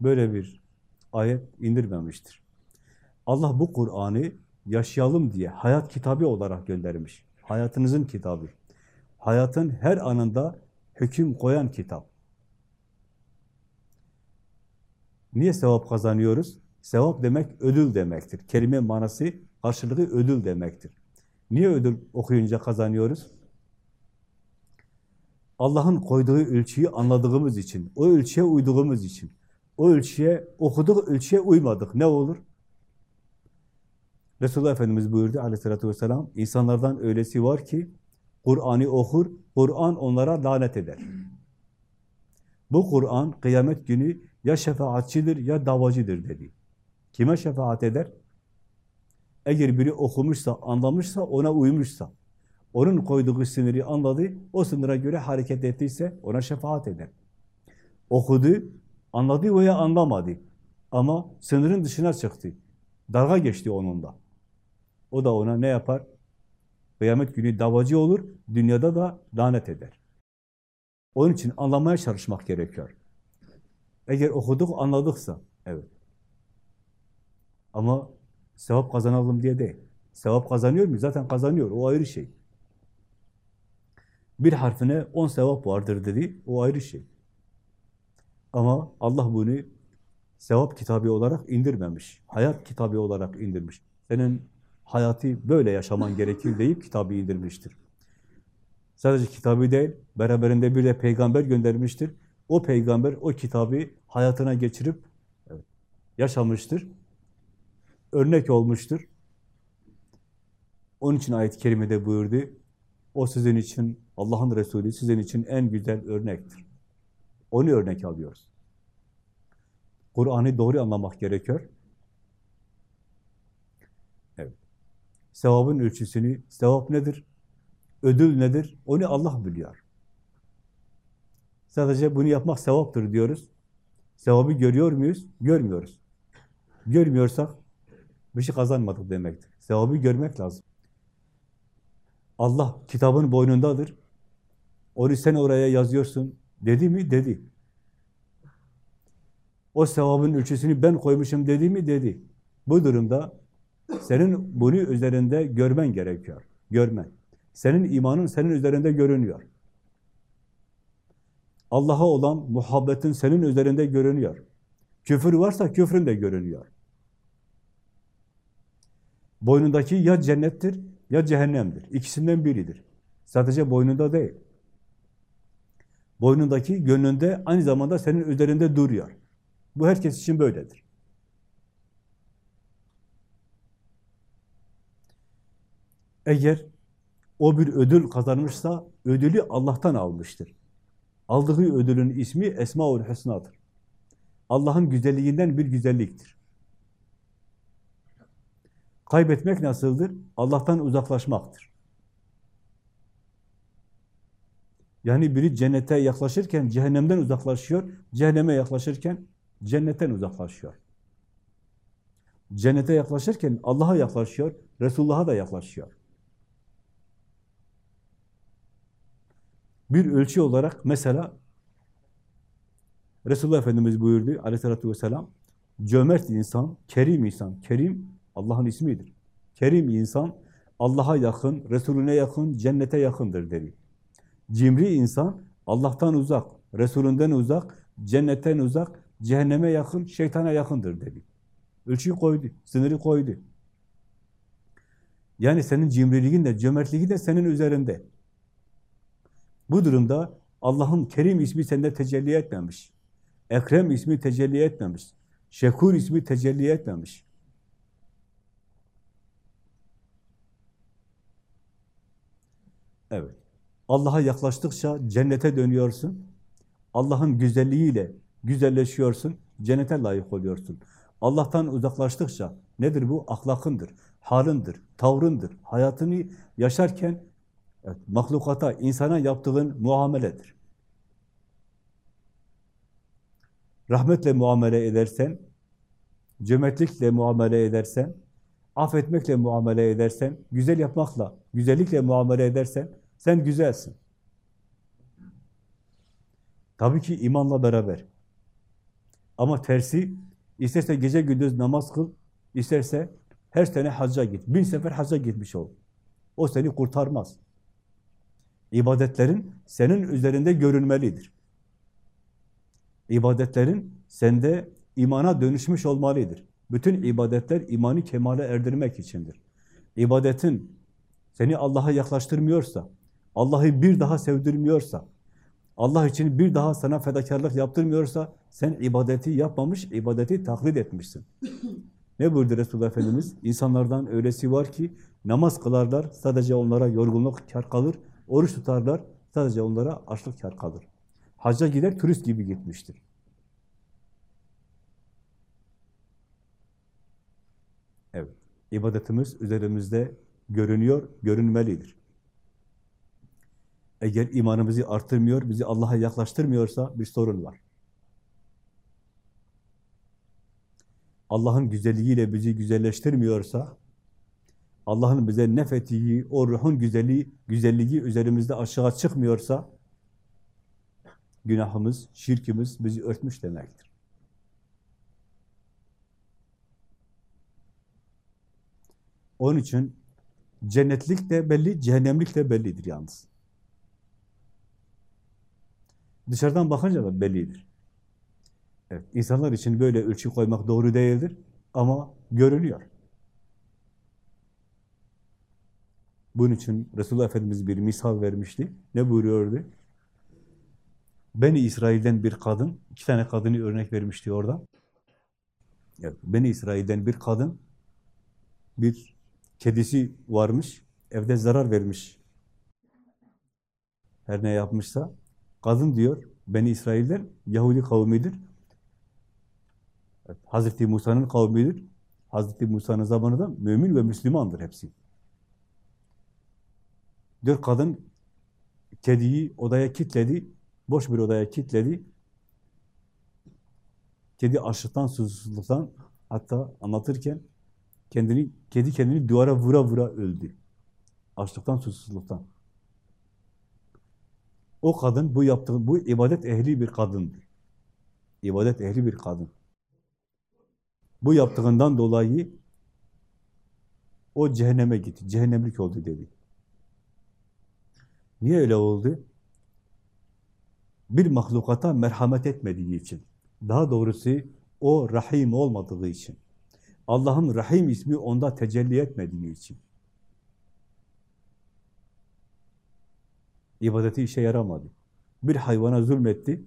böyle bir ayet indirmemiştir. Allah bu Kur'an'ı yaşayalım diye hayat kitabı olarak göndermiş. Hayatınızın kitabı. Hayatın her anında hüküm koyan kitap. Niye sevap kazanıyoruz? Sevap demek ödül demektir. Kelime manası karşılığı ödül demektir. Niye ödül okuyunca kazanıyoruz? Allah'ın koyduğu ölçüyü anladığımız için, o ölçüye uyduğumuz için, o ölçüye, okuduk ölçüye uymadık. Ne olur? Resulullah Efendimiz buyurdu aleyhissalatü vesselam, insanlardan öylesi var ki, Kur'an'ı okur, Kur'an onlara lanet eder. Bu Kur'an kıyamet günü ya şefaatçidir ya davacıdır dedi. Kime şefaat eder? Eğer biri okumuşsa, anlamışsa, ona uymuşsa, onun koyduğu sınırı anladı, o sınıra göre hareket ettiyse ona şefaat eder. Okudu, anladı veya anlamadı. Ama sınırın dışına çıktı. Dalga geçti onunla. O da ona ne yapar? Kıyamet günü davacı olur, dünyada da lanet eder. Onun için anlamaya çalışmak gerekiyor. Eğer okuduk, anladıksa, evet. Ama sevap kazanalım diye değil. Sevap kazanıyor mu? Zaten kazanıyor, o ayrı şey. Bir harfine on sevap vardır dedi, o ayrı şey. Ama Allah bunu sevap kitabı olarak indirmemiş. Hayat kitabı olarak indirmiş. Senin hayatı böyle yaşaman gerekir deyip kitabı indirmiştir. Sadece kitabı değil, beraberinde bir de peygamber göndermiştir. O peygamber o kitabı hayatına geçirip yaşamıştır. Örnek olmuştur. Onun için ayet-i kerimede buyurdu. O sizin için, Allah'ın Resulü sizin için en güzel örnektir. Onu örnek alıyoruz. Kur'an'ı doğru anlamak gerekiyor. Evet. Sevabın ölçüsünü, sevap nedir? Ödül nedir? Onu Allah biliyor. Sadece bunu yapmak sevaptır diyoruz. Sevabı görüyor muyuz? Görmüyoruz. Görmüyorsak bir şey kazanmadık demektir. Sevabı görmek lazım. Allah kitabın boynundadır. Onu sen oraya yazıyorsun. Dedi mi? Dedi. O sevabın ölçüsünü ben koymuşum dedi mi? Dedi. Bu durumda senin bunu üzerinde görmen gerekiyor. Görmen. Senin imanın senin üzerinde görünüyor. Allah'a olan muhabbetin senin üzerinde görünüyor. Küfür varsa küfrün de görünüyor. Boynundaki ya cennettir ya cehennemdir. İkisinden biridir. Sadece boynunda değil. Boynundaki gönlünde aynı zamanda senin üzerinde duruyor. Bu herkes için böyledir. Eğer o bir ödül kazanmışsa ödülü Allah'tan almıştır. Aldığı ödülün ismi Esmaül Hüsna'dır. Allah'ın güzelliğinden bir güzelliktir. Kaybetmek nasıldır? Allah'tan uzaklaşmaktır. Yani biri cennete yaklaşırken cehennemden uzaklaşıyor, cehenneme yaklaşırken cennetten uzaklaşıyor. Cennete yaklaşırken Allah'a yaklaşıyor, Resulullah'a da yaklaşıyor. Bir ölçü olarak mesela Resulullah Efendimiz buyurdu aleyhissalatü vesselam cömert insan, kerim insan, kerim Allah'ın ismidir. Kerim insan Allah'a yakın, Resulüne yakın, cennete yakındır dedi. Cimri insan Allah'tan uzak, Resulünden uzak, cennetten uzak, cehenneme yakın, şeytana yakındır dedi. Ölçüyü koydu, sınırı koydu. Yani senin cimriliğin de, cömertliğin de senin üzerinde. Bu durumda Allah'ın Kerim ismi sende tecelli etmemiş. Ekrem ismi tecelli etmemiş. Şekur ismi tecelli etmemiş. Evet. Allah'a yaklaştıkça cennete dönüyorsun. Allah'ın güzelliğiyle güzelleşiyorsun. Cennete layık oluyorsun. Allah'tan uzaklaştıkça nedir bu? Ahlakındır, halındır, tavrındır. Hayatını yaşarken evet, mahlukata, insana yaptığın muameledir. Rahmetle muamele edersen, cömertlikle muamele edersen, affetmekle muamele edersen, güzel yapmakla, güzellikle muamele edersen, sen güzelsin. Tabii ki imanla beraber. Ama tersi, isterse gece gündüz namaz kıl, isterse her sene hacca git. Bin sefer hacca gitmiş ol. O seni kurtarmaz. İbadetlerin senin üzerinde görünmelidir. İbadetlerin sende imana dönüşmüş olmalıdır. Bütün ibadetler imanı kemale erdirmek içindir. İbadetin seni Allah'a yaklaştırmıyorsa, Allah'ı bir daha sevdirmiyorsa, Allah için bir daha sana fedakarlık yaptırmıyorsa, sen ibadeti yapmamış, ibadeti taklit etmişsin. Ne buyurdu Resulullah Efendimiz? İnsanlardan öylesi var ki, namaz kılarlar, sadece onlara yorgunluk kar kalır, oruç tutarlar, sadece onlara açlık kar kalır. Hacca gider, turist gibi gitmiştir. Evet, ibadetimiz üzerimizde görünüyor, görünmelidir. Eğer imanımızı artırmıyor, bizi Allah'a yaklaştırmıyorsa bir sorun var. Allah'ın güzelliğiyle bizi güzelleştirmiyorsa, Allah'ın bize nefettiği, o ruhun güzelliği, güzelliği üzerimizde aşağı çıkmıyorsa, günahımız, şirkimiz bizi örtmüş demektir. Onun için cennetlik de belli, cehennemlik de bellidir yalnız. Dışarıdan bakınca da bellidir. Evet, insanlar için böyle ölçü koymak doğru değildir ama görünüyor. Bunun için Resulullah Efendimiz bir misal vermişti. Ne buyuruyordu? Beni İsrail'den bir kadın, iki tane kadını örnek vermişti orada. Evet, Beni İsrail'den bir kadın, bir kedisi varmış, evde zarar vermiş. Her ne yapmışsa, kadın diyor, Beni İsrail'den Yahudi kavmidir. Hazreti Musa'nın kavmidir. Hazreti Musa'nın zamanında mümin ve Müslümandır hepsi. Diyor kadın kediyi odaya kilitledi, boş bir odaya kilitledi. Kedi açlıktan, susuzluktan hatta anlatırken kendini kedi kendini duvara vura vura öldü. Açlıktan, susuzluktan. O kadın bu yaptığı bu ibadet ehli bir kadındır. İbadet ehli bir kadın. Bu yaptığından dolayı o cehenneme gitti. Cehennemlik oldu dedi. Niye öyle oldu? Bir mahlukata merhamet etmediği için. Daha doğrusu o rahim olmadığı için. Allah'ın rahim ismi onda tecelli etmediği için. İbadeti işe yaramadı. Bir hayvana zulmetti.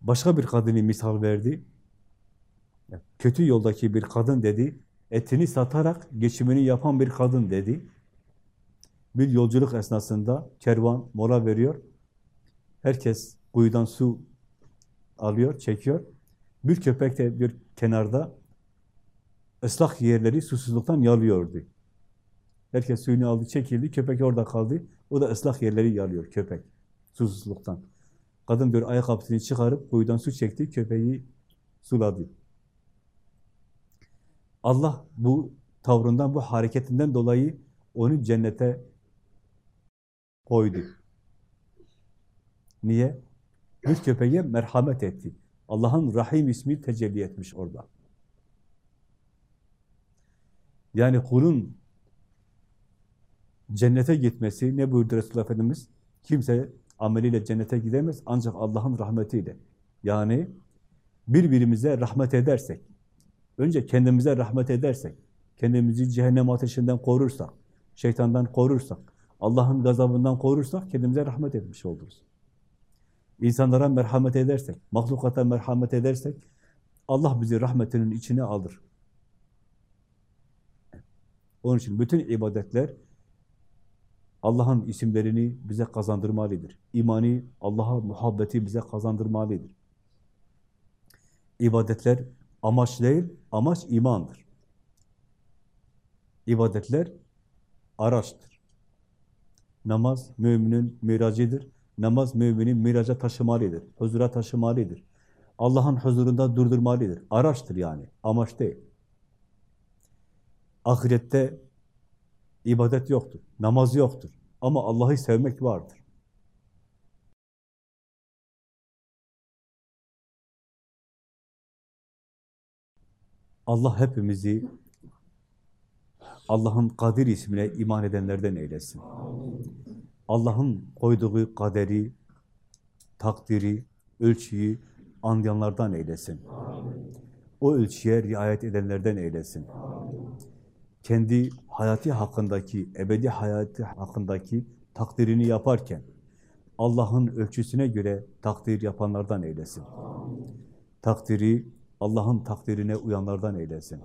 Başka bir kadını misal verdi. Kötü yoldaki bir kadın dedi. Etini satarak geçimini yapan bir kadın dedi. Bir yolculuk esnasında kervan mola veriyor. Herkes kuyudan su alıyor, çekiyor. Bir köpek de bir kenarda ıslak yerleri susuzluktan yalıyordu. Herkes suyunu aldı, çekildi, köpek orada kaldı. O da ıslak yerleri yalıyor, köpek, susuzluktan. Kadın bir ayakkabısını çıkarıp kuyudan su çekti, köpeği suladı. Allah bu tavrından, bu hareketinden dolayı onu cennete koydu. Niye? Bir köpeğe merhamet etti. Allah'ın Rahim ismi tecelli etmiş orada. Yani kulun cennete gitmesi, ne buyurdu Resulullah Efendimiz? Kimse ameliyle cennete gidemez ancak Allah'ın rahmetiyle. Yani birbirimize rahmet edersek, önce kendimize rahmet edersek, kendimizi cehennem ateşinden korursak, şeytandan korursak, Allah'ın gazabından korursak kendimize rahmet etmiş oluruz. İnsanlara merhamet edersek, mahlukata merhamet edersek, Allah bizi rahmetinin içine alır. Onun için bütün ibadetler Allah'ın isimlerini bize kazandırmalıdır. İmani, Allah'a muhabbeti bize kazandırmalıdır. İbadetler amaç değil, amaç imandır. İbadetler araçtır. Namaz müminin miracıdır. Namaz mümini miraca taşımalıdır, huzura taşımalıdır. Allah'ın huzurunda durdurmalıdır. Araçtır yani, amaç değil. Ahirette ibadet yoktur, namaz yoktur. Ama Allah'ı sevmek vardır. Allah hepimizi Allah'ın Kadir ismine iman edenlerden eylesin. Allah'ın koyduğu kaderi, takdiri, ölçüyü anlayanlardan eylesin. O ölçüye riayet edenlerden eylesin. Kendi hayatı hakkındaki, ebedi hayatı hakkındaki takdirini yaparken Allah'ın ölçüsüne göre takdir yapanlardan eylesin. Takdiri Allah'ın takdirine uyanlardan eylesin.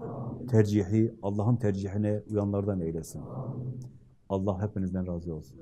Tercihi Allah'ın tercihine uyanlardan eylesin. Allah hepinizden razı olsun.